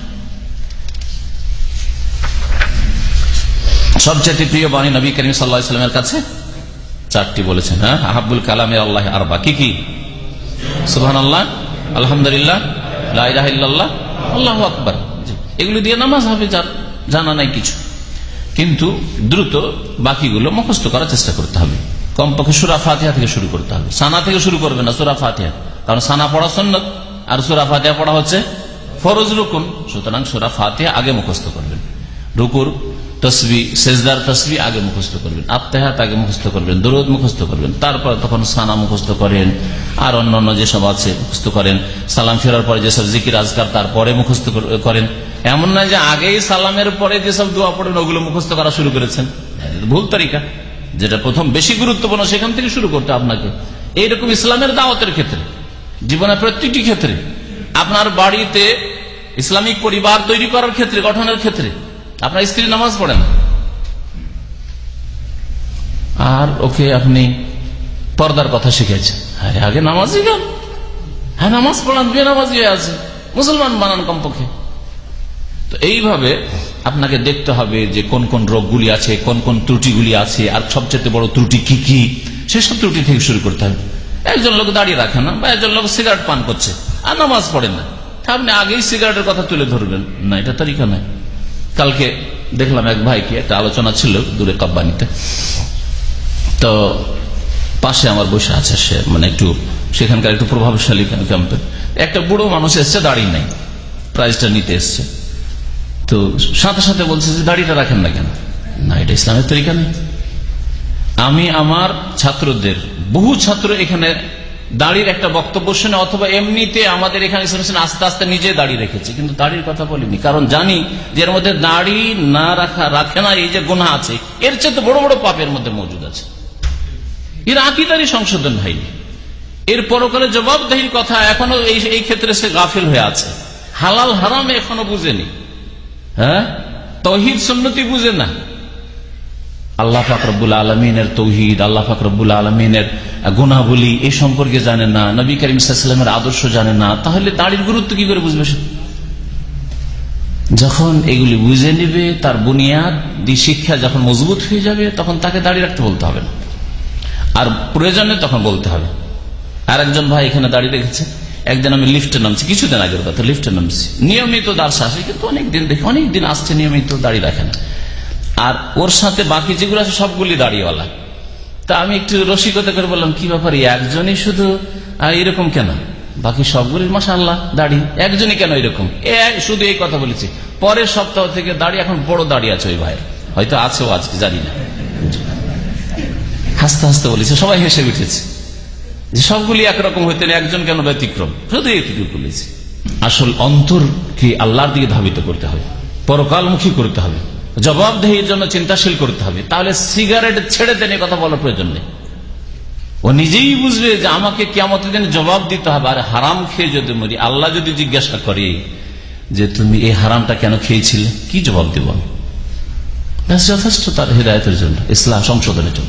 সবচেয়ে প্রিয় বাণী নবী করিম সাল্লামের কাছে চারটি বলেছেন হ্যাঁ? আহাবুল কালামের আল্লাহ আরবা। কি কি? সুহান আল্লাহ আলহামদুলিল্লাহ লাহ আল্লাহ আকবর। এগুলো দিয়ে নামাজ হবে জানা নাই কিছু। কিন্তু দ্রুত বাকিগুলো মুখস্থ করার চেষ্টা করতে হবে। কমপক্ষে সুরা ফাতিহা থেকে শুরু করতে হবে। সানা থেকে শুরু করবে না সুরা ফাতিহা। কারণ সানা পড়া সন্ন্যত আর সুরা ফাতিহা পড়া হচ্ছে ফরজ রুকুন। সুতরাং সুরা ফাতিহা আগে মুখস্থ করবেন। রুকুর তসবি, সেজদার তসবি আগে মুখস্থ করবেন আত্মাহাত আগে মুখস্থ করবেন, দরদ মুখস্থ করবেন, তারপর তখন সানা মুখস্থ করেন, আর অন্যান্য যেসব আছে মুখস্থ করেন, সালাম ফেরার পরে যেসব জিকির আজকার তারপরে মুখস্থ করেন। এমন নয় যে আগেই সালামের পরে যেসব দোয়া পড়েন, ওগুলো মুখস্থ করা শুরু করেছেন। ভুল তরিকা। যেটা প্রথম বেশি গুরুত্বপূর্ণ, সেখান থেকে শুরু করতে আপনাকে। এইরকম ইসলামের দাওয়াতের ক্ষেত্রে জীবনের প্রত্যেকটি ক্ষেত্রে, আপনার বাড়িতে ইসলামিক পরিবার তৈরি করার ক্ষেত্রে, গঠনের ক্ষেত্রে আপনার স্ত্রী নামাজ পড়েন? আর ওকে আপনি পর্দার কথা শিখেছেন হ্যাঁ আগে নামাজ শিখান। হ্যাঁ নামাজ পড়ান বেনামাজ হয়ে আছে। মুসলমান বানান কমপক্ষে। তো এইভাবে আপনাকে দেখতে হবে যে কোন কোন রোগগুলি আছে, কোন কোন ত্রুটিগুলি আছে, আর সবচেয়ে বড় ত্রুটি কি কি, সেসব ত্রুটি থেকে শুরু করতে হবে। একজন লোক দাঁড়িয়ে রাখে না, বা একজন লোক সিগারেট পান করছে, আর নামাজ পড়েন না। আপনি আগেই সিগারেটের কথা তুলে ধরবেন। না, এটা তরিকা নয়। কালকে দেখলাম এক ভাইকে, একটা আলোচনা ছিল দূরে কাব্বানিতে। তো পাশে আমার বসে আছে সে মানে একটু সেখানকার একটু প্রভাবশালী ক্যাম্পে। একটা বুড়ো মানুষ এসছে দাঁড়িয়ে নাই। প্রাইজটা নিতে এসছে। তো সাথে সাথে বলছে যে, দাড়িটা রাখেন না কেন? না, এটা ইসলামের তরিকা নেই। আমি আমার ছাত্রদের, বহু ছাত্র এখানে দাড়ির একটা বক্তব্য শুনে, অথবা এমনিতে আমাদের এখানে আস্তে আস্তে নিজে দাড়ি রেখেছি, কিন্তু দাড়ির কথা বলিনি। কারণ জানি যে এর মধ্যে দাড়ি না রাখা, রাখে না, এই যে গোনা আছে, এর চেয়ে বড় বড় পাপের মধ্যে মজুদ আছে। এর আকিদারই সংশোধন হয়নি। এর পরকালে জবাবদাহির কথা এখনও এই ক্ষেত্রে সে গাফিল হয়ে আছে। হালাল হারাম এখনও বুঝেনি। হ্যাঁ? তহিদ সন্নতি বুঝে না। আল্লাহ ফাকরবুল আলমিনের তৌহিদ, আল্লাহ ফাকরবুল আলমিনের গুণাবলী এই সম্পর্কে জানে না, নবী করিম আদর্শ জানে না, তাহলে দাড়ির গুরুত্ব কি করে বুঝবে যখন এগুলি বুঝে নিবে, তার বুনিয়াদ শিক্ষা যখন মজবুত হয়ে যাবে, তখন তাকে দাড়ি রাখতে বলতে হবে না। আর প্রয়োজনে তখন বলতে হবে। আর একজন ভাই এখানে দাঁড়িয়ে রেখেছে, একদিন আমি লিফটে নামছি, কিছুদিন আগের কথা, লিফটে নামছি। নিয়মিত দার্স আসে, কিন্তু অনেকদিন দেখি, অনেকদিন আসছে, নিয়মিত দাঁড়িয়ে রাখেন আর ওর সাথে বাকি যেগুলো আছে সবগুলি দাড়িওয়ালা। তা আমি একটু রসিকতা করে বললাম, কি ব্যাপার একজনই শুধু এরকম কেন? বাকি সবগুলির মাসা আল্লাহ দাড়ি। একজনই কেন এরকম? শুধু এই কথা বলেছি। পরের সপ্তাহ থেকে দাড়ি, এখন বড় দাড়ি আছে ওই ভাইয়ের। হয়তো আছেও আজকে, জানি না। হাসতে হাসতে বলেছে, সবাই হেসে উঠেছে। যে সবগুলি একরকম হইতেন একজন কেন ব্যতিক্রম? শুধু এটুকু বলেছি। আসল অন্তরকে আল্লাহর দিকে ধাবিত করতে হবে। পরকালমুখী করতে হবে। জবাবদেহির জন্য চিন্তাশীল করতে হবে। তাহলে সিগারেট ছেড়ে দেন কথা বলার প্রয়োজন নেই। ও নিজেই বুঝবে যে আমাকে কেমন দিন জবাব দিতে হবে। আর হারাম খেয়ে যদি মরি, আল্লাহ যদি জিজ্ঞাসা করে যে তুমি এই হারামটা কেন খেয়েছিলে, কি জবাব দেব আমি? যথেষ্ট তার হৃদায়তের জন্য, ইসলাম সংশোধনের জন্য।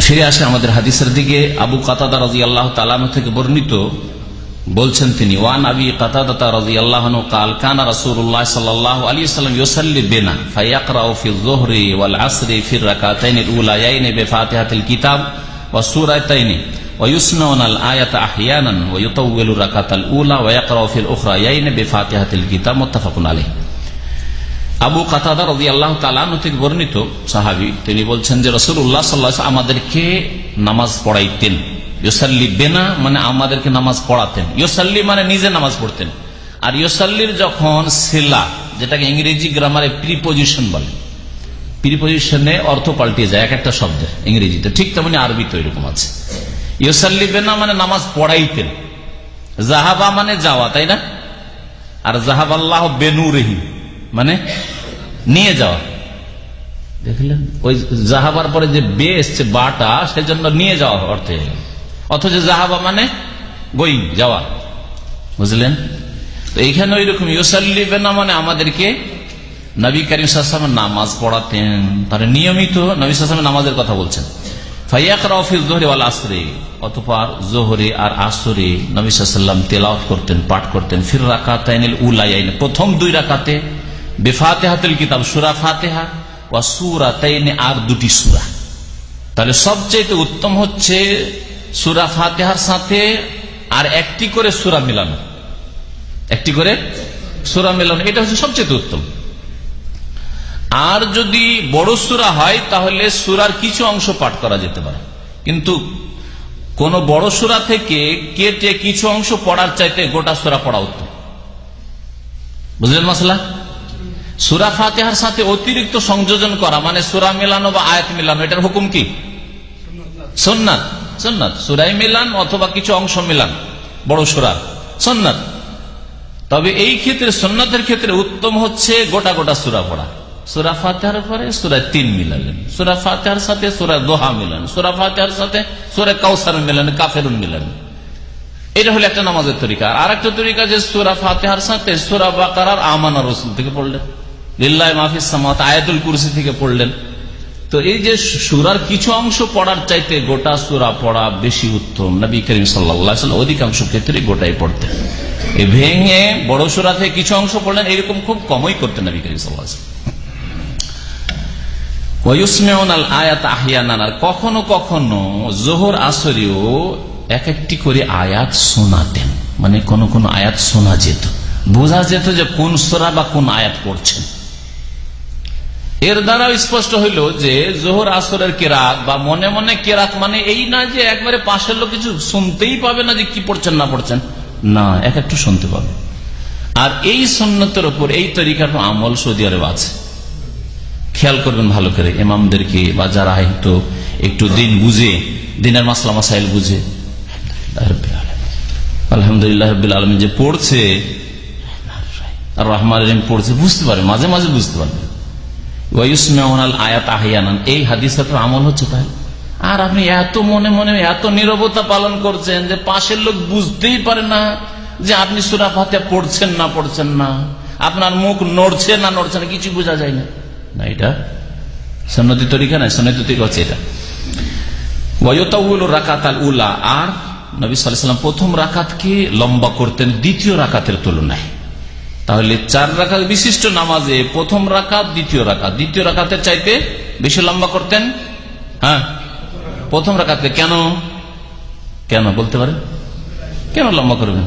ফিরে আসে আমাদের হাদিসের দিকে। আবু কাতাদা রাজি আল্লাহ তালাম থেকে বর্ণিত বলছেন তিনি ওয়ান আবি কাতাদা রাজি আল্লাহ কাল কানা রাসূলুল্লাহ সাল্লাল্লাহু আলাইহি ওয়াসাল্লাম ইউসাল্লি বিনা ফায়াকরাউ ফি যুহরি ওয়াল আসরি ফি রাকাতাইন উলায়াইন বিফাতিহাতিল কিতাব ওয়া সূরাতাইন ويسمعون الآية أحيانا ويطول الركعة الأولى ويقرأ في الأخريين بفاتحة الكتاب متفق عليه আবু কাতাদা রবি আল্লাহ তালান থেকে বর্ণিত সাহাবি তিনি বলছেন যে রসুল উল্লাহ সাল্লাহ আমাদেরকে নামাজ পড়াইতেন ইয়োসাল্লি বেনা মানে আমাদেরকে নামাজ পড়াতেন। ইয়োসাল্লি মানে নিজে নামাজ পড়তেন। আর ইয়োসাল্লির যখন সেলা, যেটাকে ইংরেজি গ্রামারে প্রিপোজিশন বলে প্রিপোজিশনে অর্থ পাল্টে যায় এক একটা শব্দের ইংরেজিতে। ঠিক তেমনি আরবিতে এরকম আছে। ইয়োসাল্লি বেনা মানে নামাজ পড়াইতেন। জাহাবা মানে যাওয়া, তাই না? আর জাহাব আল্লাহ বেনু রহিম মানে নিয়ে যাওয়া। দেখলেন? ওই জাহাবার পরে যে বে এসছে, বাটা, সেজন্য নিয়ে যাওয়া অর্থে। অথচ জাহাবা মানে গই, যাওয়া। বুঝলেন? তো এইখানে ওই রকম ইউসাল্লিবে না মানে আমাদেরকে নবী করিম সাল্লামের নামাজ পড়াতেন। তাহলে নিয়মিত নবী সাল্লামের নামাজের কথা বলছেন। জোহরে আর করতেন, পাঠ করতেন। ফির প্রথম দুই রাকাতে কিতাব, সুরা ফাতেহা আর দুটি সুরা। তাহলে সবচেয়ে উত্তম হচ্ছে সুরা ফাতেহার সাথে আর একটি করে সুরা মিলানো। একটি করে সুরা মেলানো। এটা হচ্ছে সবচেয়ে উত্তম। আর যদি বড় সুরা হয়, তাহলে সুরার কিছু অংশ পাঠ করা যেতে পারে। কিন্তু কোন বড় সুরা থেকে কেটে কিছু অংশ পড়ার চাইতে গোটা সুরা পড়া উত্তম। বুঝলেন মশলা? সুরা ফাতেহার সাথে অতিরিক্ত সংযোজন করা মানে সুরা মেলানো বা আয়াত মেলানো, এটার হুকুম কি? সন্ন্যাত সন্ন্যাত সুরাই মিলান অথবা কিছু অংশ মিলান। বড় সুরা। সন্ন্যাত তবে এই ক্ষেত্রে সন্ন্যতের ক্ষেত্রে উত্তম হচ্ছে গোটা গোটা সুরা পড়া। সুরা ফাতেহার পরে তিন মিলালেন। সুরা ফাতেহার সাথে সুরা দোহা মিলান। সুরা ফাতেহার সাথে সুরা কাউসার মিলান, কাফেরুন মিলান। এটা হলো একটা নামাজের তরিকা। আর একটা তরিকা যে সুরা ফাতেহার সাথে সুরা বাকার আমানা রসুল থেকে পড়লেন। লিল্লাহ মাহফিস আয়াতুল কুরসি থেকে পড়লেন। তো এই যে সুরার কিছু অংশ পড়ার চাইতে গোটা সুরা পড়া বেশি উত্তম। নবী করিম সাল্লা অধিকাংশ ক্ষেত্রে গোটাই পড়তেন। এই ভেঙে বড় সুরা থেকে কিছু অংশ পড়লেন, এরকম খুব কমই করতেন নবী করিম সাল্লাহ কখনো কখনো জোহর আসরেও এক একটি করে আয়াত শোনাতেন। মানে কোন কোন আয়াত শোনা যেত। বোঝা যেত যে কোন সোরা বা কোন আয়াত পড়ছেন। এর দ্বারা স্পষ্ট হইল যে জোহর আসরের কেরাত বা মনে মনে কেরাত মানে এই না যে একবারে পাশের লোক কিছু শুনতেই পাবে না যে কি পড়ছেন, না পড়ছেন। না, এক একটু শুনতে পাবে। আর এই সন্ন্যতের উপর এই তরিকার আমল সৌদি আরব আছে। খেয়াল করবেন ভালো করে, ইমামদেরকে বা যারা হয়তো একটু দিন বুঝে, দিনের মাসলা মাসাইল বুঝে। আলহামদুলিল্লাহ আলমী যে পড়ছে, আর রহমান পড়ছে, বুঝতে পারে, মাঝে মাঝে বুঝতে পারবে। এই হাদিসের আমল হচ্ছে তাই আর আপনি এত মনে মনে এত নিরবতা পালন করছেন যে পাশের লোক বুঝতেই পারে না যে আপনি সুরা ফাতে পড়ছেন না পড়ছেন না। আপনার মুখ নড়ছে না নড়ছে না কিছু বোঝা যায় না। না, এটা সন্নতি তরিকা না, সন্নতি তরিকা হচ্ছে এটা। রাকাত আল উলা, আর নবী সাল্লাম প্রথম রাকাতকে লম্বা করতেন দ্বিতীয় রাকাতের তুলনায়। তাহলে চার রাকাত বিশিষ্ট নামাজে প্রথম রাকাত, দ্বিতীয় রাকাত। দ্বিতীয় রাকাতের চাইতে বেশি লম্বা করতেন? হ্যাঁ? প্রথম রাকাতে কেন? কেন বলতে পারেন? কেন লম্বা করবেন?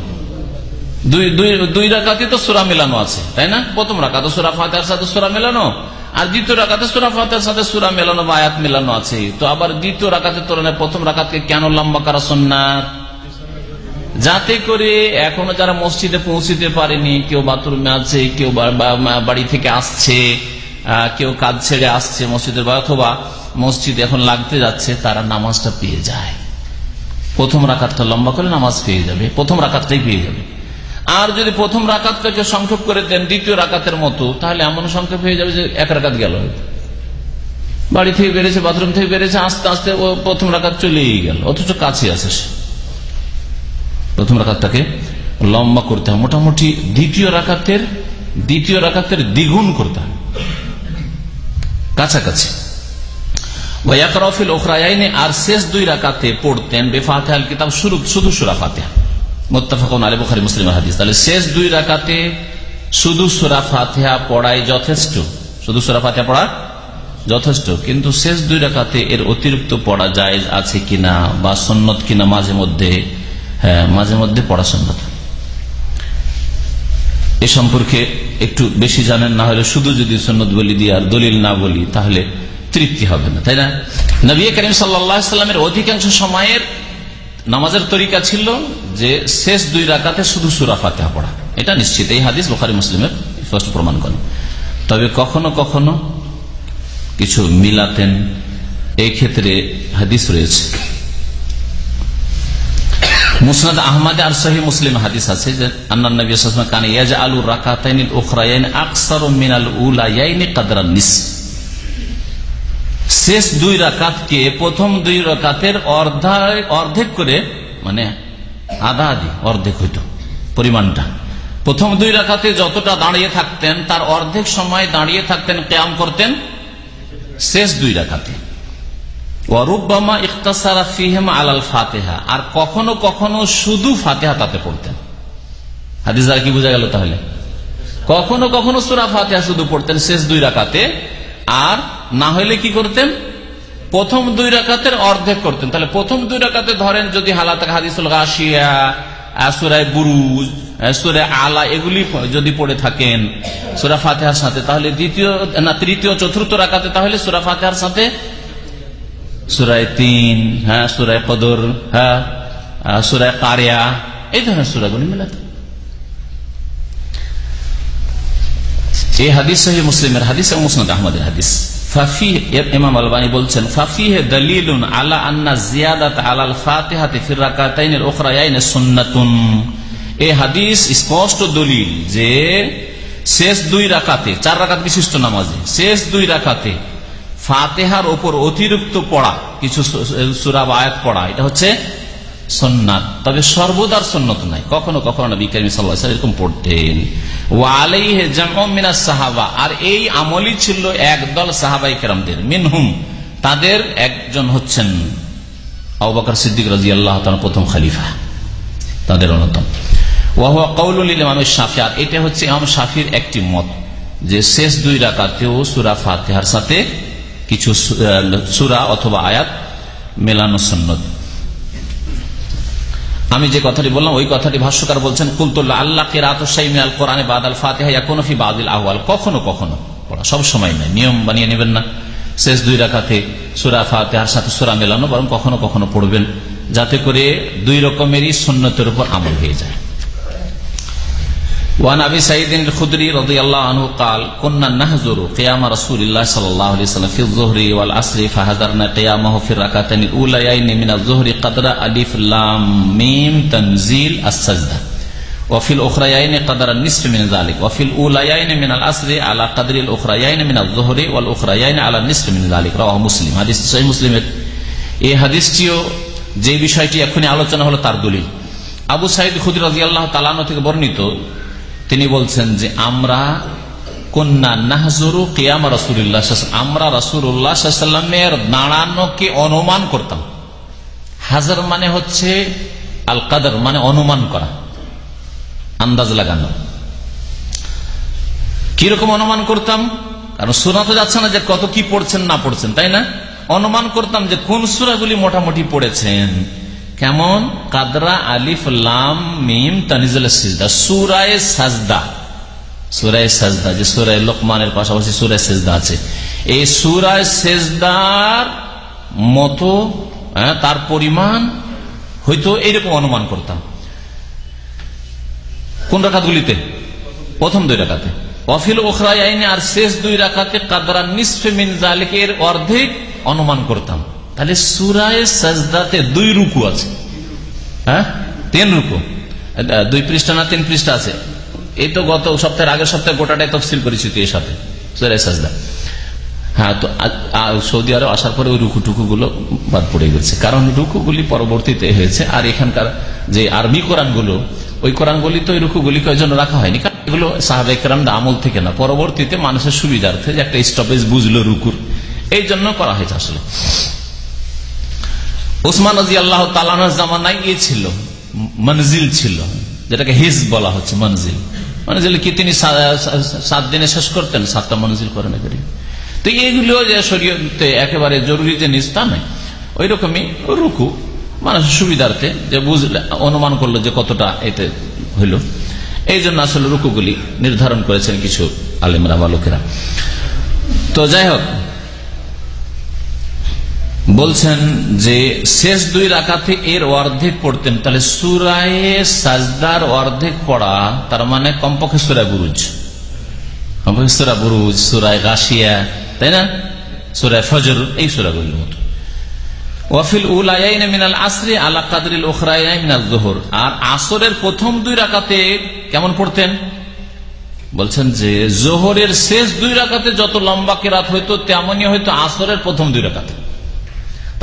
দুই দুই দুই রাকাতে তো সুরা মেলানো আছে, তাই না? প্রথম রাকাতে সুরা ফাতেহার সাথে সুরা মেলানো, আর দ্বিতীয় রাকাতে সুরা ফাতেহার সাথে সুরা মেলানো বা আয়াত মেলানো আছে। তো আবার দ্বিতীয় রাকাতের তুলনায় প্রথম রাকাতকে কেন লম্বা করা সন্ন্যাত যাতে করে এখনও যারা মসজিদে পৌঁছিতে পারেনি, কেউ বাথরুমে আছে, কেউ বাড়ি থেকে আসছে কেউ কাজ ছেড়ে আসছে মসজিদের অথবা মসজিদ এখন লাগতে যাচ্ছে, তারা নামাজটা পেয়ে যায়। প্রথম রাকাতটা লম্বা করে নামাজ পেয়ে যাবে, প্রথম রাকাতটাই পেয়ে যাবে। আর যদি প্রথম রাকাতটাকে সংক্ষেপ করে দেন, দ্বিতীয় রাকাতের মতো, তাহলে এমন সংক্ষেপ হয়ে যাবে যে এক রাকাত গেল বাড়ি থেকে বেড়েছে বাথরুম থেকে বেড়েছে আস্তে আস্তে প্রথম রাকাত চলেই গেল, অথচ কাছে আছে সে। প্রথম রাকাতটাকে লম্বা করতে হয়। মোটামুটি দ্বিতীয় রাকাতের দ্বিতীয় রাকাতের দ্বিগুণ করতে হয়। কাছাকাছি। শেষ দুই রাকাতে পড়াই যথেষ্ট? পড়া যথেষ্ট? কিন্তু শেষ দুই রাকাতে এর অতিরিক্ত পড়া যায় আছে কিনা বা সন্নত কিনা মাঝে মধ্যে মাঝে মধ্যে পড়া এ সম্পর্কে একটু বেশি জানেন, না হলে শুধু যদি সন্ন্যত বলি দিয়ে আর দলিল না বলি, তাহলে তৃপ্তি হবে না, তাই না? নবী করিম সাল্লামের অধিকাংশ সময়ের নামাজের তরিকা ছিল যে শেষ দুই রাকাতে শুধু সুরা ফাতেহা পড়া। এটা নিশ্চিত, এই হাদিস বোখারি মুসলিমের স্পষ্ট প্রমাণ করেন তবে কখনো কখনো কিছু মিলাতেন, এই ক্ষেত্রে হাদিস রয়েছে। মুসনাদ আহমদ আর সহি মুসলিম হাদিস আছে যে আন্নান নবী কানে ইয়াজ আলু রাকাতাইন উখরাইন আকসার মিনাল উলাইয়াইনি কাদরান নিস। শেষ দুই রাকাতকে প্রথম দুই রাকাতের অর্ধেক করে মানে আধা আধি, অর্ধেক হইত পরিমাণটা। প্রথম দুই রাকাতে যতটা দাঁড়িয়ে থাকতেন, তার অর্ধেক সময় দাঁড়িয়ে থাকতেন ক্যাম করতেন শেষ দুই রাকাতে। ওয়ারুব্বামা ইখতাসারা ফিহেম আলাল ফাতেহা। আর কখনো কখনো শুধু ফাতেহা তাতে পড়তেন। হাদিস আর কি বোঝা গেল তাহলে? কখনো কখনো সুরা ফাতেহা শুধু পড়তেন শেষ দুই রাকাতে। আর না হলে কি করতেন? প্রথম দুই রাকাতের অর্ধেক করতেন। তাহলে প্রথম দুই রাকাতে ধরেন যদি হালাত হাদিসুল গাছিয়া সুরায় বুরুজ সুরে আলা এগুলি যদি পড়ে থাকেন সুরা ফাতেহার সাথে, তাহলে দ্বিতীয়, না, তৃতীয়, চতুর্থ রাকাতে তাহলে সুরা ফাতেহার সাথে সুরায় তিন হ্যাঁ সুরায় কদর হ্যাঁ সুরায় কারিয়া, এই ধরনের সুরাগুলি মেলাতে। এই হাদিস মুসলিমের হাদিস এবং মুসনাদ আহমদের হাদিস স্পষ্ট দলিল যে শেষ দুই রাকাতে, চার রাকাত বিশিষ্ট নামাজে, শেষ দুই রাকাতে ফাতেহার ওপর অতিরিক্ত পড়া, কিছু সুরা বা আয়াত পড়া, এটা হচ্ছে সন্ন্যাত তবে সর্বদার সন্ন্যত নাই। কখনো কখনো নবী করিম সাল্লাহ এরকম পড়তেন। ও আলাইহে জামিনা সাহাবা, আর এই আমলই ছিল একদল সাহাবাই কেরামদের। মিনহুম, তাদের একজন হচ্ছেন আবাকর সিদ্দিক রাজি আল্লাহ প্রথম খালিফা। তাদের অন্যতম। ওয়াহুয়া কৌলুল এটা হচ্ছে ইমাম শাফির একটি মত যে শেষ দুই রাকাতেও সুরা ফাতেহার সাথে কিছু সুরা অথবা আয়াত মেলানো সন্ন্যত আমি যে কথাটি বললাম, ওই কথাটি ভাষ্যকার বলছেন কুলতুল্লাহ আল্লাহ কেরাতাইমি আল কোরআনে বাদ আল ফাতেহা কোনফি বাদিল আহওয়াল। কখনো কখনো পড়া সব সময় নয়, নিয়ম বানিয়ে নেবেন না। শেষ দুই রাখাতে সুরা ফাতেহার সাথে সুরা মেলানো, বরং কখনো কখনো পড়বেন, যাতে করে দুই রকমেরই সন্ন্যতের উপর আমল হয়ে যায়। وعن ابي سعيد الخدري رضي الله عنه قال كنا نهزر قيام رسول الله صلى الله عليه وسلم في الظهر والعصر فهذرنا قيامه في الركعتين الاوليين من الظهر قدر الف لام ميم تنزيل السجده وفي الاخريين قدر النصف من ذلك وفي الاوليين من العصر على قدر الاخريين من الظهر والاخريين على النصف من ذلك رواه مسلم حديث صحيح مسلم এই হাদিসটিও যে বিষয়টি এখনই আলোচনা হলো তার দলিল আবু সাইদ খুদি রাজি আল্লাহ তালানো থেকে বর্ণিত তিনি বলছেন যে, আমরা কন্যা নাহজরু কিয়াম রাসুল্লাহ আমরা রাসুল্লাহ সাল্লামের দাঁড়ানোকে অনুমান করতাম। হাজার মানে হচ্ছে আল কাদার মানে অনুমান করা, আন্দাজ লাগানো। কীরকম অনুমান করতাম? কারণ শোনা তো যাচ্ছে না যে কত কি পড়ছেন না পড়ছেন, তাই না? অনুমান করতাম যে কোন সুরাগুলি মোটামুটি পড়েছেন। কেমন? কাদরা, আলিফ, লাম, মিম, তানিজুল সিজদা। সুরায় সাজদা। সুরায় সাজদা, যে সুরায় লোকমানের পাশাপাশি সুরায় সেজদা আছে। এই সুরায় সেজদার মতো তার পরিমাণ হয়তো এইরকম অনুমান করতাম। কোন রাখাতগুলিতে প্রথম দুই রাখাতে অফিল ওখরাই আইনে আর শেষ দুই রাখাতে কাদরা নিসফে মিন জালিকের অর্ধেক অনুমান করতাম। তাহলে সুরায় সাজদাতে দুই রুকু আছে। হ্যাঁ? তিন রুকু। দুই পৃষ্ঠা না তিন পৃষ্ঠা আছে? এই তো গত সপ্তাহের আগের সপ্তাহে গোটাটাই তফসিল করেছি তুই এর সাথে, সুরায় সাজদা। হ্যাঁ তো সৌদি আরব আসার পরে ওই রুকু টুকু গুলো বাদ পড়ে গেছে। কারণ রুকুগুলি পরবর্তীতে হয়েছে, আর এখানকার যে আরবি কোরআনগুলো, ওই কোরআনগুলি তো ওই রুকুগুলি জন্য রাখা হয়নি? কারণ এগুলো সাহাবেকরাম আমল থেকে না। পরবর্তীতে মানুষের সুবিধার্থে যে একটা স্টপেজ বুঝলো রুকুর এই জন্য করা হয়েছে আসলে। ওসমান রাজি আল্লাহ তালানোর জামানায় ইয়ে ছিল, মনজিল ছিল, যেটাকে হিজ বলা হচ্ছে, মনজিল। মনজিল কি তিনি সাত দিনে শেষ করতেন? সাতটা মনজিল করে না করি। তো এইগুলো যে শরীয়তে একেবারে জরুরি জিনিস তা নয়। ওই রকমই রুকু, মানুষের সুবিধার্থে যে বুঝলে, অনুমান করল যে কতটা এতে হইল। এই জন্য আসলে রুকুগুলি নির্ধারণ করেছেন কিছু আলিমরা বা লোকেরা তো যাই হোক বলছেন যে শেষ দুই রাখাতে এর অর্ধেক পড়তেন। তাহলে সুরায় সাজদার অর্ধেক পড়া, তার মানে কমপক্ষে সুরা বুরুজ। কমপক্ষে সুরা বুরুজ, সুরায় গাছিয়া তাই না? সুরায় ফজর, এই সুরাগুলির মতো। ওয়াফিল উলাইন মিনাল আসরে আলা কাদরিল ওখরাইন মিনাল জোহর। আর আসরের প্রথম দুই রাকাতে কেমন পড়তেন? বলছেন যে জোহরের শেষ দুই রাকাতে যত লম্বা কেরাত হইতো তেমনই হয়তো আসরের প্রথম দুই রাকাতে।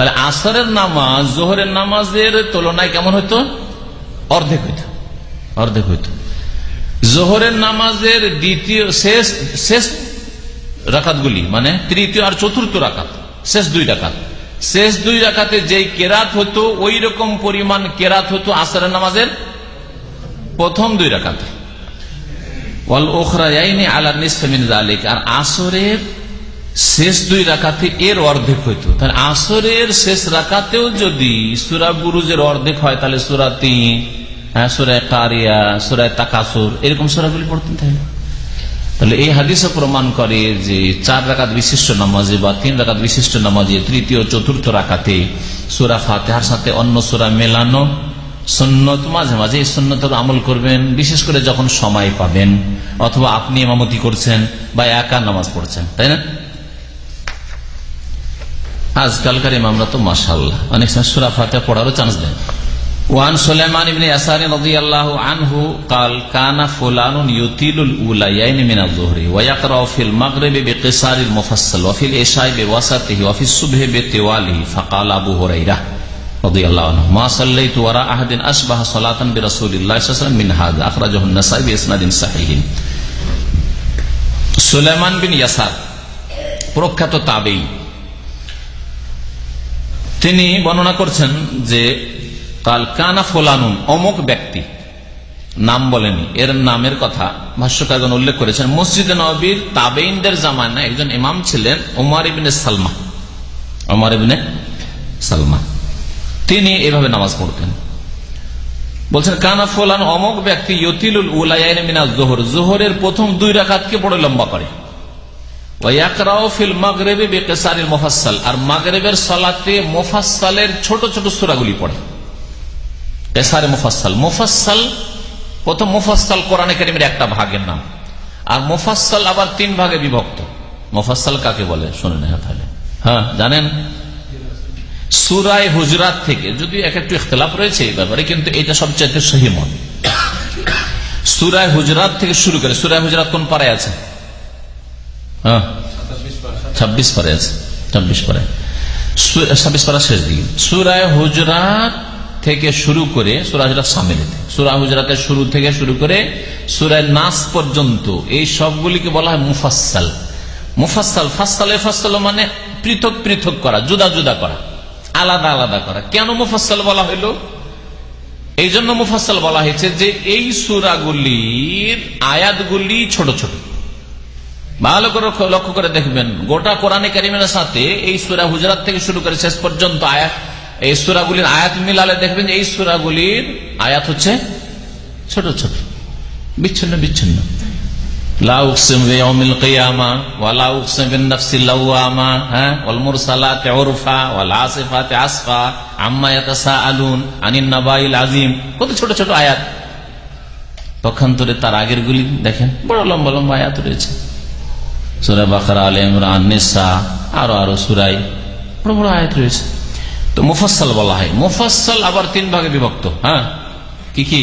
তাহলে আসরের নামাজ, জোহরের নামাজের তুলনায় কেমন হইতো? অর্ধেক হইত। অর্ধেক হইত। জোহরের নামাজের দ্বিতীয়, শেষ শেষ রাকাতগুলি মানে তৃতীয় আর চতুর্থ রাকাত, শেষ দুই রাকাত। শেষ দুই রাকাতে যেই কেরাত হতো ওই রকম পরিমাণ কেরাত হতো আসরের নামাজের প্রথম দুই রাকাতে। ওয়াল ওখরাইনি আলা আর আসরের শেষ দুই রাকাতে এর অর্ধেক হইতো। তাহলে আসরের শেষ রাকাতেও যদি সুরা বুরুজের অর্ধেক হয়, তাহলে সুরা তিন হ্যাঁ সুরায় কারিয়া সুরায় তাকাসুর, এরকম সুরাগুলি পড়তেন তাহলে তাহলে এই হাদিসও প্রমাণ করে যে চার রাকাত বিশিষ্ট নামাজে বা তিন রাকাত বিশিষ্ট নামাজে তৃতীয়, চতুর্থ রাকাতে সুরা ফাতেহার সাথে অন্য সুরা মেলানো সন্ন্যত মাঝে মাঝে এই সন্ন্যতের আমল করবেন, বিশেষ করে যখন সময় পাবেন, অথবা আপনি এমামতি করছেন বা একা নামাজ পড়ছেন, তাই না? আজকালকার ইমামরা তো মাসাল্লাহ অনেক সময় সুরা ফাতেহা পড়ারও চান্স দেন وعن سليمان بن يسار رضي الله عنه قال كان فلان يطيل الاوليين من الظهر ويقرا في المغرب بقصار المفصل وفي العشاء بوسطه وفي الصبح بطواله فقال ابو هريره رضي الله عنه ما صليت وراء احد اشبه صلاه برسول الله صلى الله عليه وسلم من هذا اخرجه النسائي باسناد صحيح সুলেমান বিন ইয়াসার প্রখ্যাত তাবেই তিনি বর্ণনা করছেন যে, কাল কানা ফোলানুন, অমুক ব্যক্তি, নাম বলেনি, এর নামের কথা ভাষ্যকারগণ উল্লেখ করেছেন, মসজিদ নবীর তাবেইনদের জামানায় একজন ইমাম ছিলেন ওমার ইবিনে সালমা ওমার ইবিনে সালমা। তিনি এভাবে নামাজ পড়তেন। বলছেন, কানা ফোলান, অমুক ব্যক্তি ইয়তিলুল উলাইন মিনা জোহর, জোহরের প্রথম দুই রাখাতকে বড় লম্বা করে। আর মাগরেবের সলাতে মোফাসালের ছোট ছোট সুরাগুলি পড়ে। কেসারে মুফাসাল প্রথম কোরআন একটা ভাগের নাম। আর মুফাসাল আবার তিন ভাগে বিভক্ত। মুফাসাল কাকে বলে? শুনে নেওয়া তাহলে। হ্যাঁ জানেন? সুরায় হুজরাত থেকে, যদি এক একটু ইখতলাফ রয়েছে এই ব্যাপারে, কিন্তু এটা সবচেয়ে সহিমত সুরায় হুজরাত থেকে শুরু করে, সুরায় হুজরাত কোন পাড়ায় আছে? ছাব্বিশ পারে আছে, ছাব্বিশ পারে। ছাব্বিশ পারা শেষ দিকে। সুরায় হুজরাত থেকে শুরু করে, সুরা হুজরাত সামিলিতে, সুরা হুজরাতের শুরু থেকে শুরু করে সুরায় নাস পর্যন্ত, এই সবগুলিকে বলা হয় মুফাসাল মুফাসাল ফাসালে ফাসাল মানে পৃথক পৃথক করা, জুদা জুদা করা, আলাদা আলাদা করা। কেন মুফাসাল বলা হইল? এই জন্য মুফাসাল বলা হয়েছে যে এই সুরাগুলির আয়াতগুলি ছোট ছোট। ভালো করে লক্ষ্য করে দেখবেন, গোটা কোরআনে কারিমের সাথে এই সুরা হুজরাত থেকে শুরু করে শেষ পর্যন্ত আয়াত, এই সুরাগুলির আয়াত মিলালে দেখবেন এই সুরাগুলির আয়াত হচ্ছে ছোট ছোট, বিচ্ছিন্ন বিচ্ছিন্ন। কত ছোট ছোট আয়াত। তার আগের গুলি দেখেন, বড় লম্বা লম্বা আয়াত রয়েছে। সুরা বাকারা আল ইমরান আরও আরও সুরাই। বড় আয়াত রয়েছে। তো মুফাসাল বলা হয় মুফাসাল আবার তিন ভাগে বিভক্ত হ্যাঁ? কি কি?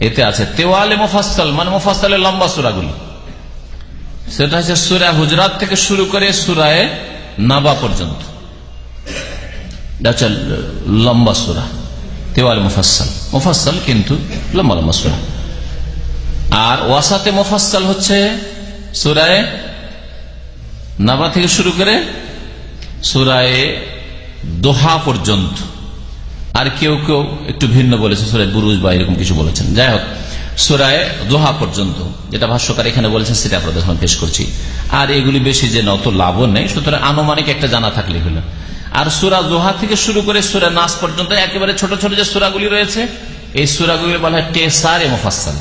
এতে আছে তেওয়ালে মুফাসাল মানে মুফাসালের লম্বা সুরাগুলি। সেটা হচ্ছে সুরা হুজরাত থেকে শুরু করে সুরায় নাবা পর্যন্ত। লম্বা সুরা, তেওয়ালে মুফাসাল মুফাসাল কিন্তু লম্বা লম্বা সুরা। আর ওয়াসাতে মুফাসাল হচ্ছে সুরায় নাবা থেকে শুরু করে সুরায় দোহা পর্যন্ত। আর কেউ কেউ একটু ভিন্ন বলেছে, সুরায় বুরুজ বা এরকম কিছু বলেছেন। যাই হোক, সুরায় দোহা পর্যন্ত, যেটা ভাষ্যকার এখানে বলেছেন, সেটা আপনাদের সামনে পেশ করছি। আর এগুলি বেশি যে অত লাভও নেই, সুতরাং আনুমানিক একটা জানা থাকলে হলো। আর সুরা দোহা থেকে শুরু করে সুরা নাচ পর্যন্ত, একেবারে ছোট ছোট যে সুরাগুলি রয়েছে, এই সুরাগুলি বলা হয় টেসার এ মুফাসাল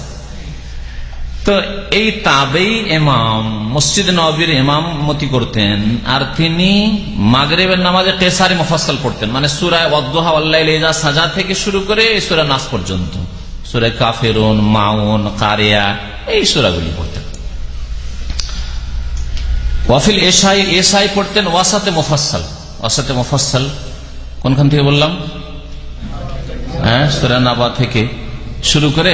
তো এই তাবেই এমাম মসজিদ নবীর এমামতি করতেন। আর তিনি মাগরেবের নামাজে টেসারি মফাসাল পড়তেন। মানে সুরায় অদ্দোহা সাজা থেকে শুরু করে এই সুরা নাচ পর্যন্ত। সুরায় কাফেরুন, মাউন, কারিয়া, এই সুরাগুলি পড়তেন। ওয়াফিল এসাই এসাই পড়তেন ওয়াসাতে মোফাসাল ওয়াসাতে মোফাসাল কোনখান থেকে বললাম? হ্যাঁ সুরা নাবা থেকে শুরু করে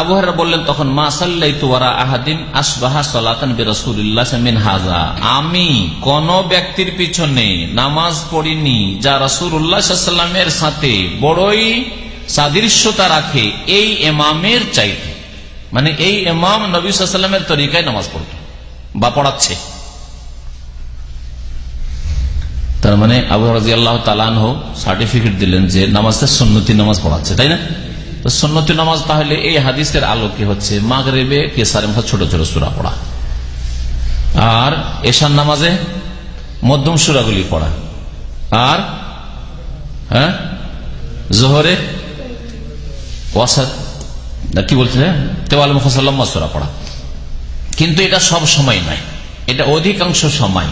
আবহাওয়ারা বললেন, তখন মা সাল্লাই তোয়ারা আহাদিন আসবাহা সালাতান বেরসুল্লাহ মিন হাজা আমি কোন ব্যক্তির পিছনে নামাজ পড়িনি যা রসুল উল্লাহামের সাথে বড়ই সাদৃশ্যতা রাখে, এই এমামের চাইতে। মানে এই এমাম নবীলামের তরিকায় নামাজ পড়ত বা পড়াচ্ছে। তার মানে আবু রাজি আল্লাহ সার্টিফিকেট দিলেন যে নামাজটা সন্ন্যতি নামাজ পড়াচ্ছে, তাই না? তো সন্ন্যতি নামাজ তাহলে এই হাদিসের আলোকে হচ্ছে মাগরেবে, কেসারে ছোট ছোট সুরা পড়া। আর এশার নামাজে মধ্যম সুরাগুলি পড়া। আর হ্যাঁ? জোহরে ওয়াসাদ কি বলছে? তেওয়াল মুফাসাল্লাম্মা সুরা পড়া। কিন্তু এটা সব সময় নয়। এটা অধিকাংশ সময়।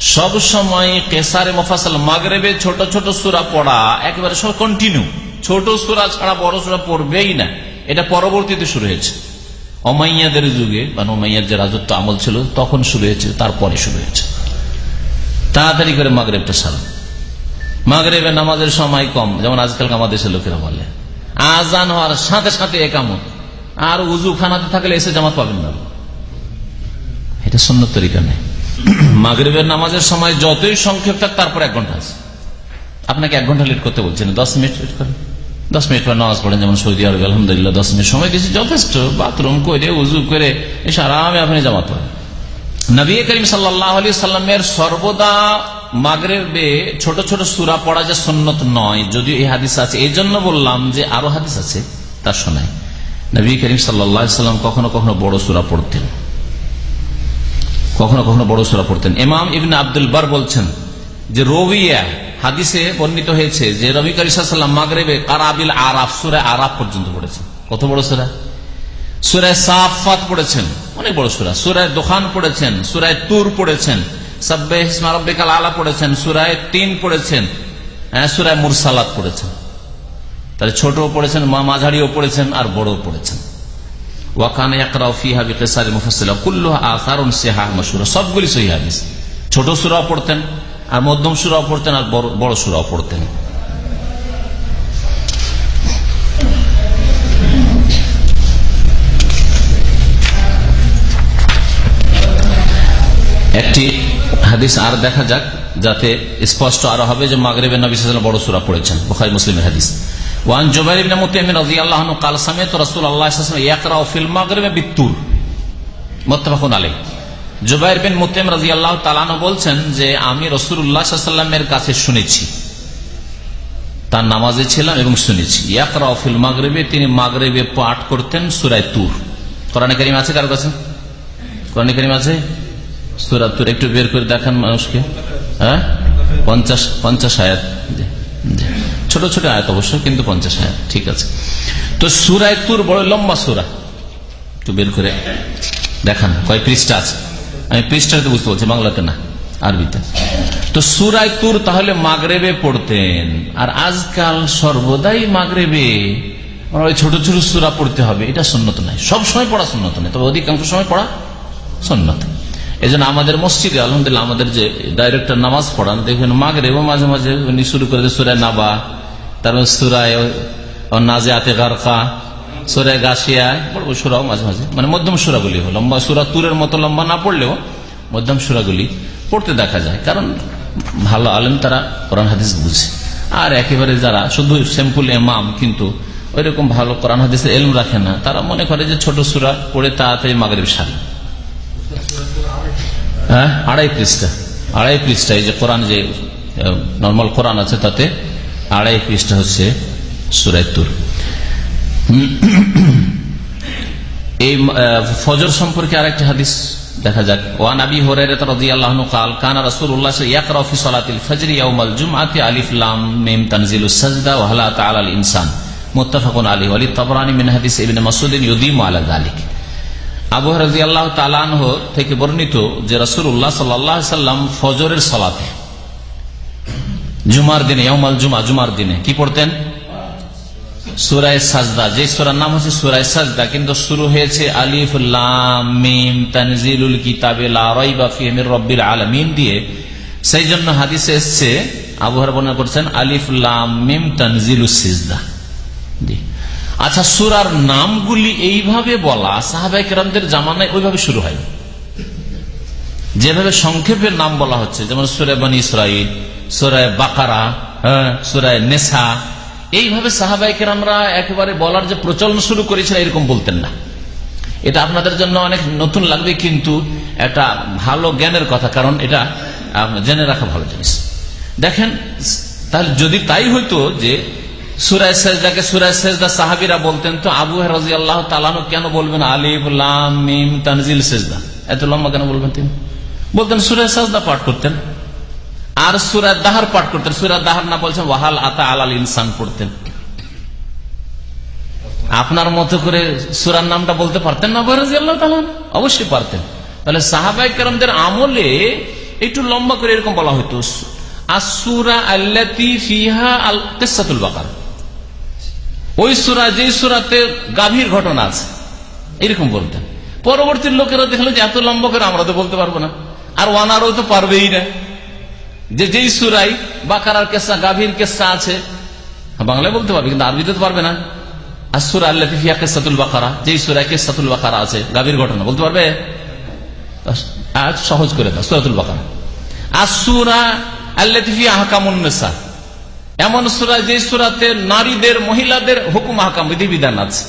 সব সময় কেসারে, মফাসাল, মাগরেবে ছোট ছোট সুরা পড়া একেবারে সব কন্টিনিউ ছোট সুরা ছাড়া বড় সুরা পড়বেই না। এটা পরবর্তীতে শুরু হয়েছে। অমাইয়াদের যুগে মানে অমাইয়ার যে রাজত্ব আমল ছিল, তখন শুরু হয়েছে, তারপরে শুরু হয়েছে। তাড়াতাড়ি করে মাগরেবটা সারা। মাগরেবের নামাজের সময় কম, যেমন আজকাল আমাদের দেশের লোকেরা বলে। আজান হওয়ার সাথে সাথে একামত। আর উজু খানাতে থাকলে এসে জামাত পাবেন না। এটা সুন্নত তরিকা নেই মাগরীবের নামাজের সময় যতই সংক্ষেপ থাক, তারপর এক ঘণ্টা আছে। আপনাকে এক ঘণ্টা লেট করতে বলছেন দশ মিনিট লেট করেন। দশ মিনিট পর নামাজ পড়েন, যেমন সৌদি আরব, আলহামদুলিল্লাহ, দশ মিনিট সময় দিয়েছে যথেষ্ট। বাথরুম করে উজু করে এসে আরামে আপনি জামাত পড়েন। নবী করিম সাল্লাহ সর্বদা মাগরে ছোট ছোট সুরা পড়া যে সন্ন্যত নয়, যদিও এই হাদিস আছে। এই জন্য বললাম যে আরও হাদিস আছে, তা শোনায় নবী করিম সাল্লাম কখনো কখনো বড় সুরা পড়তেন। কখনো কখনো বড় সুরা পড়তেন। ইমাম ইবিন আব্দুল বার বলছেন যে রবিয়া হাদিসে বর্ণিত হয়েছে যে রবি করিসাল্লাম মাগরেবে কারাবিল আরাফ, সুরা আরাফ পর্যন্ত পড়েছেন। কত বড় সুরা? সুরায় সাফাত পড়েছেন, অনেক বড় সুরা। সুরায় দোকান পড়েছেন সুরায় তুর পড়েছেন, সাব্বে হিসমারব্বিকাল আলা পড়েছেন সুরায় তিন পড়েছেন হ্যাঁ সুরায় মুরসালাত পড়েছেন। তাহলে ছোট পড়েছেন মাঝারিও পড়েছেন আর বড় পড়েছেন। ওয়াকান সিহা সবগুলি সহিহ হাদিস। ছোট সূরাও পড়তেন আর মধ্যম সূরাও পড়তেন আর বড় সূরাও পড়তেন একটি হাদিস আর দেখা যাক যাতে স্পষ্ট আরো হবে যে মাগরেবে নবী সাল্লাল্লাহু বড় সূরা পড়েছেন বুখারী মুসলিমের হাদিস ওয়ান জুবাইর ইবনে মুতাইম রাদিয়াল্লাহু আনহু قال سمعت رسول الله صلى الله عليه وسلم يقرأ في المغرب بالطور মুত্তাফাক আলাইহ জুবাইর বিন মুতাইম রাদিয়াল্লাহু তাআলা বলছেন যে, আমি আলাইহি ওয়াসাল্লামের কাছে শুনেছি। তার নামাজে ছিলাম এবং শুনেছি। ইয়াকরা ফিল মাগরিবে, তিনি মাগরেবে পাঠ করতেন সূরা তুর। কোরআনে কারীম আছে কার কাছে? কোরআনে কারীম আছে? সূরা তুর, একটু বের করে দেখান মানুষকে। হ্যাঁ? পঞ্চাশ পঞ্চাশ আয়াত। ছোট ছোট আয়াত অবশ্য, কিন্তু পঞ্চাশ আয়াত। ঠিক আছে। তো সুরায় তুর বড় লম্বা সুরা। একটু বের করে দেখান। কয় পৃষ্ঠা আছে? আমি পৃষ্ঠাতে বুঝতে বলছি বাংলাতে না, আরবিতে। তো সুরায় তাহলে মাগরেবে পড়তেন, আর আজকাল সর্বদাই মাগরেবে। ছোট ছোট সুরা পড়তে হবে, এটা সন্ন্যত নাই সব সময় পড়া সন্ন্যত নেই তবে অধিকাংশ সময় পড়া সন্ন্যত এই জন্য আমাদের মসজিদে, আলহামদুলিল্লাহ, আমাদের যে ডাইরেক্টর নামাজ পড়ান, দেখবেন মাগরেবও মাঝে মাঝে উনি শুরু করে সুরায় নাবা, তারপর সুরায় নাজে আতে গারকা সুরায় গাছিয়া বড় সুরাও মাঝে মাঝে। মানে মধ্যম সুরাগুলি লম্বা সুরা তুরের মতো লম্বা না পড়লেও মধ্যম সুরাগুলি পড়তে দেখা যায়। কারণ ভালো আলেম তারা কোরআন হাদিস বুঝে। আর একেবারে যারা শুধু সিম্পল এমাম কিন্তু ওই রকম ভালো কোরআন হাদিসের এলম রাখে না, তারা মনে করে যে ছোট সুরা পড়ে তাড়াতাড়ি মাগরেব সারে। হ্যাঁ? আড়াই পৃষ্ঠা। আড়াই পৃষ্ঠা। এই যে কোরআন যে নর্মাল কোরআন আছে তাতে আড়াই পৃষ্ঠা হচ্ছে সুরায়তুর <coughs> এই ফজর সম্পর্কে আরেকটি হাদিস দেখা যাক। ওয়ান আবি হুরায়রা রাদিয়াল্লাহু কাল, কানা রাসূলুল্লাহ ইয়াকরা ফি সালাতিল ফজর আলিফ লাম মিম তানজিলুস সাজদা ওয়া হালা তাআলাল ইনসান। হাদিস আবু থেকে বর্ণিত যে ফজরের সলাতে, জুমার দিনে জুমার দিনে কি পড়তেন? সুরায় সাজদা। যে সুরার নাম হচ্ছে সুরায় সাজদা, কিন্তু শুরু হয়েছে আলিফুল্লামিম তানজিলুল কিতাবে রব্বিল আলমিন দিয়ে। সেই জন্য হাদিসে এসছে বর্ণনা করছেন আলিফুল্লাম মিম তানজিলুল সিজদা। আচ্ছা সুরার নামগুলি এইভাবে বলা সাহাবাই কেরামদের জামানায় ওইভাবে শুরু হয় যেভাবে সংক্ষেপের নাম বলা হচ্ছে, যেমন সুরায় বানী ইসরাইল সুরায় বাকারা সুরায় নেশা এইভাবে সাহাবাই আমরা একেবারে বলার যে প্রচলন শুরু করেছিল, এরকম বলতেন না। এটা আপনাদের জন্য অনেক নতুন লাগবে, কিন্তু একটা ভালো জ্ঞানের কথা, কারণ এটা জেনে রাখা ভালো জিনিস। দেখেন তাহলে যদি তাই হইতো যে সুরায় সেজদাকে সুরায় সেজদা সাহাবিরা বলতেন, তো আবু রাজি আল্লাহ তালানো কেন বলবেন আলিফ, লাম, মিম, তানজিল, সেজদা? এত লম্বা কেন বলবেন তিনি? বলতেন সুরায় সাজদা পাঠ করতেন। আর সুরায় দাহার পাঠ করতেন। সুরায় দাহার না বলছেন, ওয়াহাল আতা আলাল ইনসান পড়তেন। আপনার মতো করে সুরার নামটা বলতে পারতেন না বরাজি অবশ্যই পারতেন। তাহলে সাহাবাই কেরামদের আমলে একটু লম্বা করে এরকম বলা হইতো ওই সুরা যে সুরাতে গাভীর ঘটনা আছে, এরকম বলতেন। পরবর্তী লোকেরা দেখল যে এত লম্বা করে আমরা তো বলতে পারব না। আর ওয়ানারও তো পারবেই না। যে যেই সুরাই বাকারার কেসা, গাভীর কেসা আছে, বাংলায় বলতে পারবে, কিন্তু আরবিতে তো পারবে না। আর সুরা আল্লাহ ফিয়া কেসাতুল বাকারা, যেই সুরায় কেসাতুল বাকারা আছে, গাভীর ঘটনা, বলতে পারবে? আজ সহজ করে দাও, সুরাতুল বাকারা। আর সুরা আল্লাহ ফিয়া হাকামুন্নেসা এমন সুরা যে সুরাতে নারীদের, মহিলাদের হুকুম হাকাম বিধিবিধান আছে।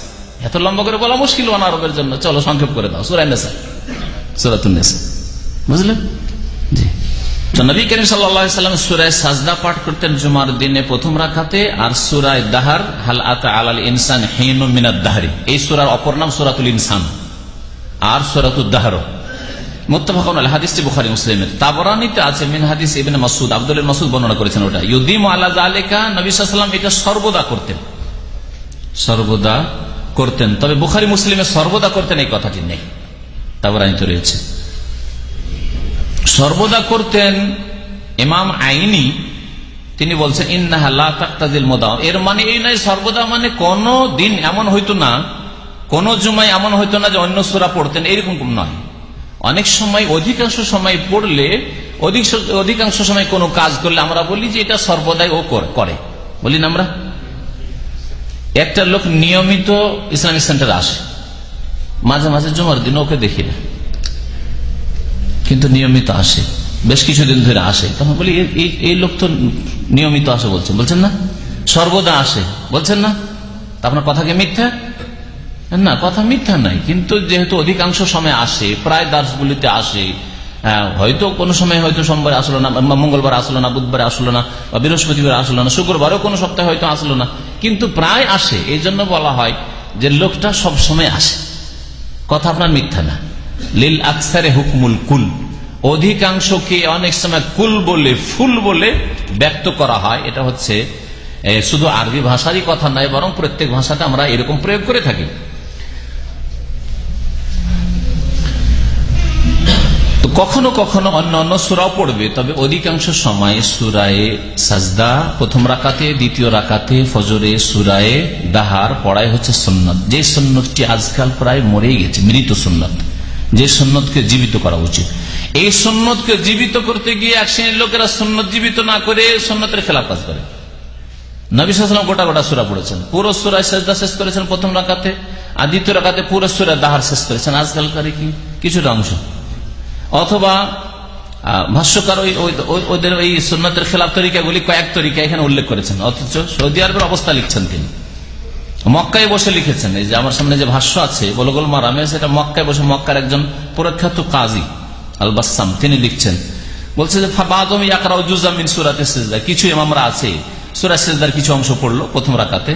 এত লম্বা করে বলা মুশকিল অনারবের জন্য, চলো সংক্ষেপ করে দাও সুরাই নেশা সুরাতুন্নেসা বুঝলেন জি তো নবী করিম সাল্লাম সুরায় সাজদা পাঠ করতেন জুমার দিনে প্রথম রাখাতে আর সুরায় দাহার, হাল আতা আলাল ইনসান হেন মিনাদ দাহারি। এই সুরার অপর নাম সুরাতুল ইনসান, আর সুরাতুল দাহার। বুখারী, মুসলিমের। মিন হাদিস মাসুদ বর্ণনা করেছেন ওটা। ইউদিম আলা যালিকা, নবী সাল্লাল্লাহু এটা সর্বদা করতেন। সর্বদা করতেন। তবে বুখারী, মুসলিমে সর্বদা করতেন এই কথাটি নেই। তাবরানিতে রয়েছে। সর্বদা করতেন ইমাম আইনি, তিনি বলছেন ইন্নাহাজিল মোদাম এর মানে এই নয়, সর্বদা মানে কোন দিন এমন হইতো না, কোন জুমাই এমন হইতো না যে অন্য সুরা পড়তেন, এরকম নয়। অনেক সময়, অধিকাংশ সময় পড়লে অধিকাংশ সময় কোনো কাজ করলে আমরা বলি যে এটা সর্বদাই ও করে। বলি না আমরা? একটা লোক নিয়মিত ইসলামিক সেন্টার আসে, মাঝে মাঝে জুমার দিন ওকে দেখি না। কিন্তু নিয়মিত আসে। বেশ কিছুদিন ধরে আসে। তখন বলি এই লোক তো নিয়মিত আসে, বলছেন। বলছেন না, সর্বদা আসে। বলছেন না আপনার কথা কি মিথ্যা? না, কথা মিথ্যা নাই। কিন্তু যেহেতু অধিকাংশ সময় আসে, প্রায় দাসগুলিতে আসে হয়তো কোনো সময় হয়তো সোমবার আসলো না মঙ্গলবার আসলো না, বুধবার আসলো না, বা বৃহস্পতিবার আসলো না, শুক্রবারও কোনো সপ্তাহে হয়তো আসলো না। কিন্তু প্রায় আসে। এই জন্য বলা হয় যে লোকটা সব সময় আসে। কথা আপনার মিথ্যা না। লিল আকসারে হুকমুল কুল অধিকাংশকে অনেক সময় কুল বলে, ফুল বলে ব্যক্ত করা হয়। এটা হচ্ছে শুধু আরবি ভাষারই কথা নয়, বরং প্রত্যেক ভাষাতে আমরা এরকম প্রয়োগ করে থাকি। তো কখনো কখনো অন্য অন্য সুরাও পড়বে, তবে অধিকাংশ সময় সুরায়ে সাজদা, প্রথম রাকাতে, দ্বিতীয় রাকাতে, ফজরে সুরায়ে দাহার পড়াই হচ্ছে সন্ন্যত যে সন্ন্যতটি আজকাল প্রায় মরেই গেছে, মৃত সন্ন্যত যে সন্ন্যতকে জীবিত করা উচিত। এই সন্ন্যতকে জীবিত করতে গিয়ে এক শ্রেণির লোকেরা সন্ন্যত জীবিত না করে সন্ন্যতের খেলাফ কাজ করে। নবী গোটা গোটা সুরা পড়েছেন। পুরো সুরায় সেজদা শেষ করেছেন প্রথম রাখাতে আর দ্বিতীয় রাখাতে পুরো সুরা দাহার শেষ করেছেন। আজকালকার কি? কিছুটা অংশ। অথবা ভাষ্যকার ওদের ওই সুন্নতের খেলাফ তরিকাগুলি কয়েক তরিকা এখানে উল্লেখ করেছেন। অথচ সৌদি আরবের অবস্থা লিখছেন তিনি। মক্কায় বসে লিখেছেন, এই যে আমার সামনে যে ভাষ্য আছে, বলগোল মারামে, সেটা মক্কায় বসে মক্কার একজন প্রখ্যাত কাজী আল বাসাম তিনি লিখছেন, বলছে যে বাদম ইয়াকরাও জুজামিন সুরাতে সেজদা, কিছু আমরা আছে, সুরা সেজদার কিছু অংশ পড়ল প্রথম রাখাতে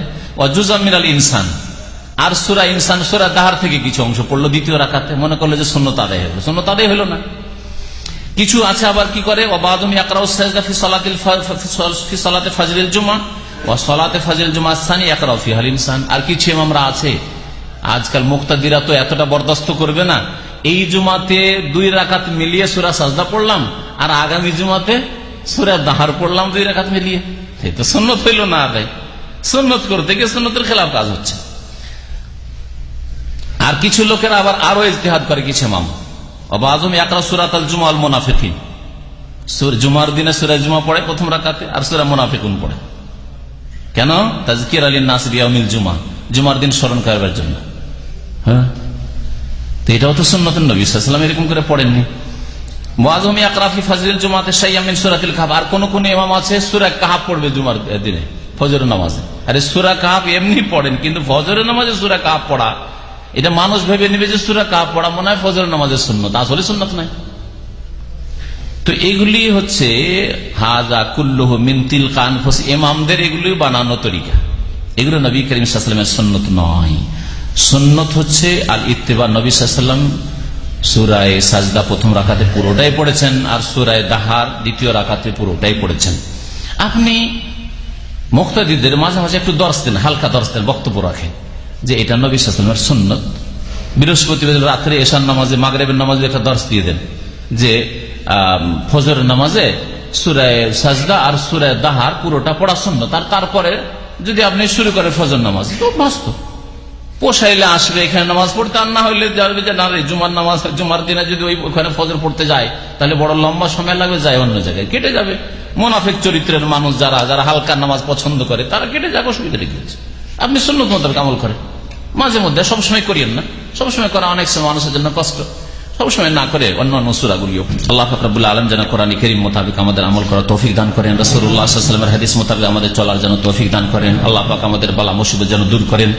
অজুজামিন আল ইনসান, আর সুরা ইনসান, সুরা দাহার থেকে কিছু অংশ পড়ল দ্বিতীয় রাখাতে মনে করল যে শূন্য তাদের হলো শূন্য তাদের হলো না। কিছু আছে আবার কি করে? অবাদম ইয়াকরাও সেজদা ফি সলাতিল ফি সলাতে ফাজরিল জুমা আর কিছু আমরা আছে। আজকাল মুক্তাদিরা তো এতটা বরদাস্ত করবে না। এই জুমাতে দুই মিলিয়ে সুরা সাজদা পড়লাম, আর আগামী জুমাতে সুরা দাহার পড়লাম দুই মিলিয়ে। তো সন্ন্যত হইল না সন্ন্যত করতে গিয়ে সন্ন্যতের খেলাফ কাজ হচ্ছে। আর কিছু লোকেরা আবার আরও ইজতেহাদ করে কিছু মাম আজম একরা সুরাত আল জুমার দিনে সুরা জুমা পড়ে প্রথম রাকাতে, আর সুরা মোনাফিকুন পড়ে। কেন? তাজকির আলী নাসরিয়ামিল জুমা। জুমার দিন স্মরণ করবার জন্য। হ্যাঁ? তো এটাও তো সুন্নত নবী সাল্লাম এরকম করে পড়েননি। আকরাফি আর কোন সুরা পড়বে জুমার দিনে আরে সুরা এমনি পড়েন, কিন্তু সুরা পড়া, এটা মানুষ ভেবে নেবে যে সুরা কাহাব পড়া মনে হয় ফজর নামাজের সুন্নত। আসলে সুন্নত নাই তো এগুলি হচ্ছে হাজা কুল্লুহ মিন্তিল কানফস এমামদের এগুলি বানানো তরিকা। এগুলো নবী করিম সাল্লামের সন্ন্যত নয়। সন্ন্যত হচ্ছে আল ইত্তেবা নবী সাল্লাম সুরায় সাজদা প্রথম রাখাতে পুরোটাই পড়েছেন আর সুরায় দাহার দ্বিতীয় রাখাতে পুরোটাই পড়েছেন। আপনি মুক্তাদিদের মাঝে মাঝে একটু দর্শ দেন, হালকা দর্শ দেন, বক্তব্য রাখেন যে এটা নবী সাল্লামের সন্ন্যত বৃহস্পতিবার রাত্রে এশার নামাজে, মাগরেবের নামাজে একটা দর্শ দিয়ে দেন যে ফজর নামাজে সুরায় সাজদা আর সুরায় দাহার পুরোটা পড়া শূন্য তার তারপরে যদি আপনি শুরু করেন ফজর নামাজ, তো বাস্তব পোষাইলে আসবে, এখানে নামাজ পড়তে। আর না হইলে যাবে যে, না জুমার নামাজ, জুমার দিনে যদি ওই ওখানে ফজর পড়তে যায়, তাহলে বড় লম্বা সময় লাগবে, যায় অন্য জায়গায়। কেটে যাবে। মোনাফিক চরিত্রের মানুষ যারা যারা হালকা নামাজ পছন্দ করে, তারা কেটে যাক, অসুবিধা রেখে আপনি সুন্নত মোতাবেক আমল করেন। মাঝে মধ্যে সবসময় করিয়েন না। সবসময় করা অনেক সময় মানুষের জন্য কষ্ট। সবসময় না করে অন্য অন্য সুরাগুলিও। আল্লাহ ফকরাবুল্লাহ আলম যেন কোরআন করিম মোতাবেক আমাদের আমল করা তৌফিক দান করেন। রসুল্লাহামের হাদিস মোতাবেক আমাদের চলার যেন তৌফিক দান করেন। আল্লাহ পাক আমাদের বালা মুসিবত যেন দূর করেন।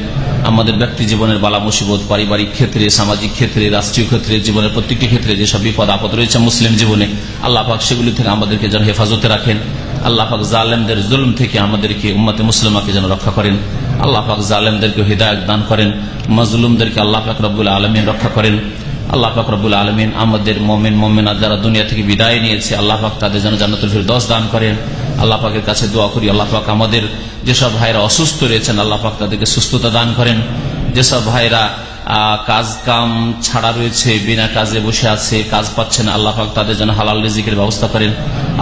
আমাদের ব্যক্তি জীবনের বালা মুসিবত, পারিবারিক ক্ষেত্রে, সামাজিক ক্ষেত্রে, রাষ্ট্রীয় ক্ষেত্রে, জীবনের প্রত্যেকটি ক্ষেত্রে যেসব বিপদ, আপদ রয়েছে মুসলিম জীবনে, আল্লাহ পাক সেগুলি থেকে আমাদেরকে যেন হেফাজতে রাখেন। আল্লাহ পাক জালেমদের জুলুম থেকে আমাদেরকে, উম্মতে মুসলিমাকে যেন রক্ষা করেন। আল্লাহ পাক জালেমদেরকে হৃদায়ত দান করেন। মজলুমদেরকে আল্লাহ পাক রব্বুল আলমিন রক্ষা করেন। আল্লাহ পাক রব্বুল আলমিন আমাদের মোমেন মোমেনা যারা দুনিয়া থেকে বিদায় নিয়েছে, আল্লাহ পাক তাদের যেন জান্নাতুল দশ দান করেন। আল্লাহ পাকের কাছে দোয়া করি, আল্লাহ পাক আমাদের যেসব ভাইরা অসুস্থ রয়েছেন, আল্লাহ পাক তাদেরকে সুস্থতা দান করেন। যেসব ভাইরা কাজ কাম ছাড়া রয়েছে, বিনা কাজে বসে আছে, কাজ পাচ্ছেন আল্লাহ পাক তাদের যেন হালাল রিজিকের ব্যবস্থা করেন।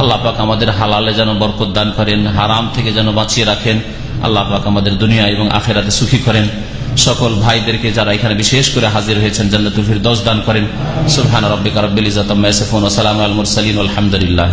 আল্লাহ পাক আমাদের হালালে যেন বরকত দান করেন, হারাম থেকে যেন বাঁচিয়ে রাখেন। আল্লাহ পাক আমাদের দুনিয়া এবং আখেরাতে সুখী করেন। সকল ভাইদেরকে যারা এখানে বিশেষ করে হাজির হয়েছেন জান্নাতুল দশ দান করেন। সুলহান রব্বিকা রব্বিল ইজ্জাতি আম্মা ইয়াসিফুন ওয়া আলহামদুলিল্লাহ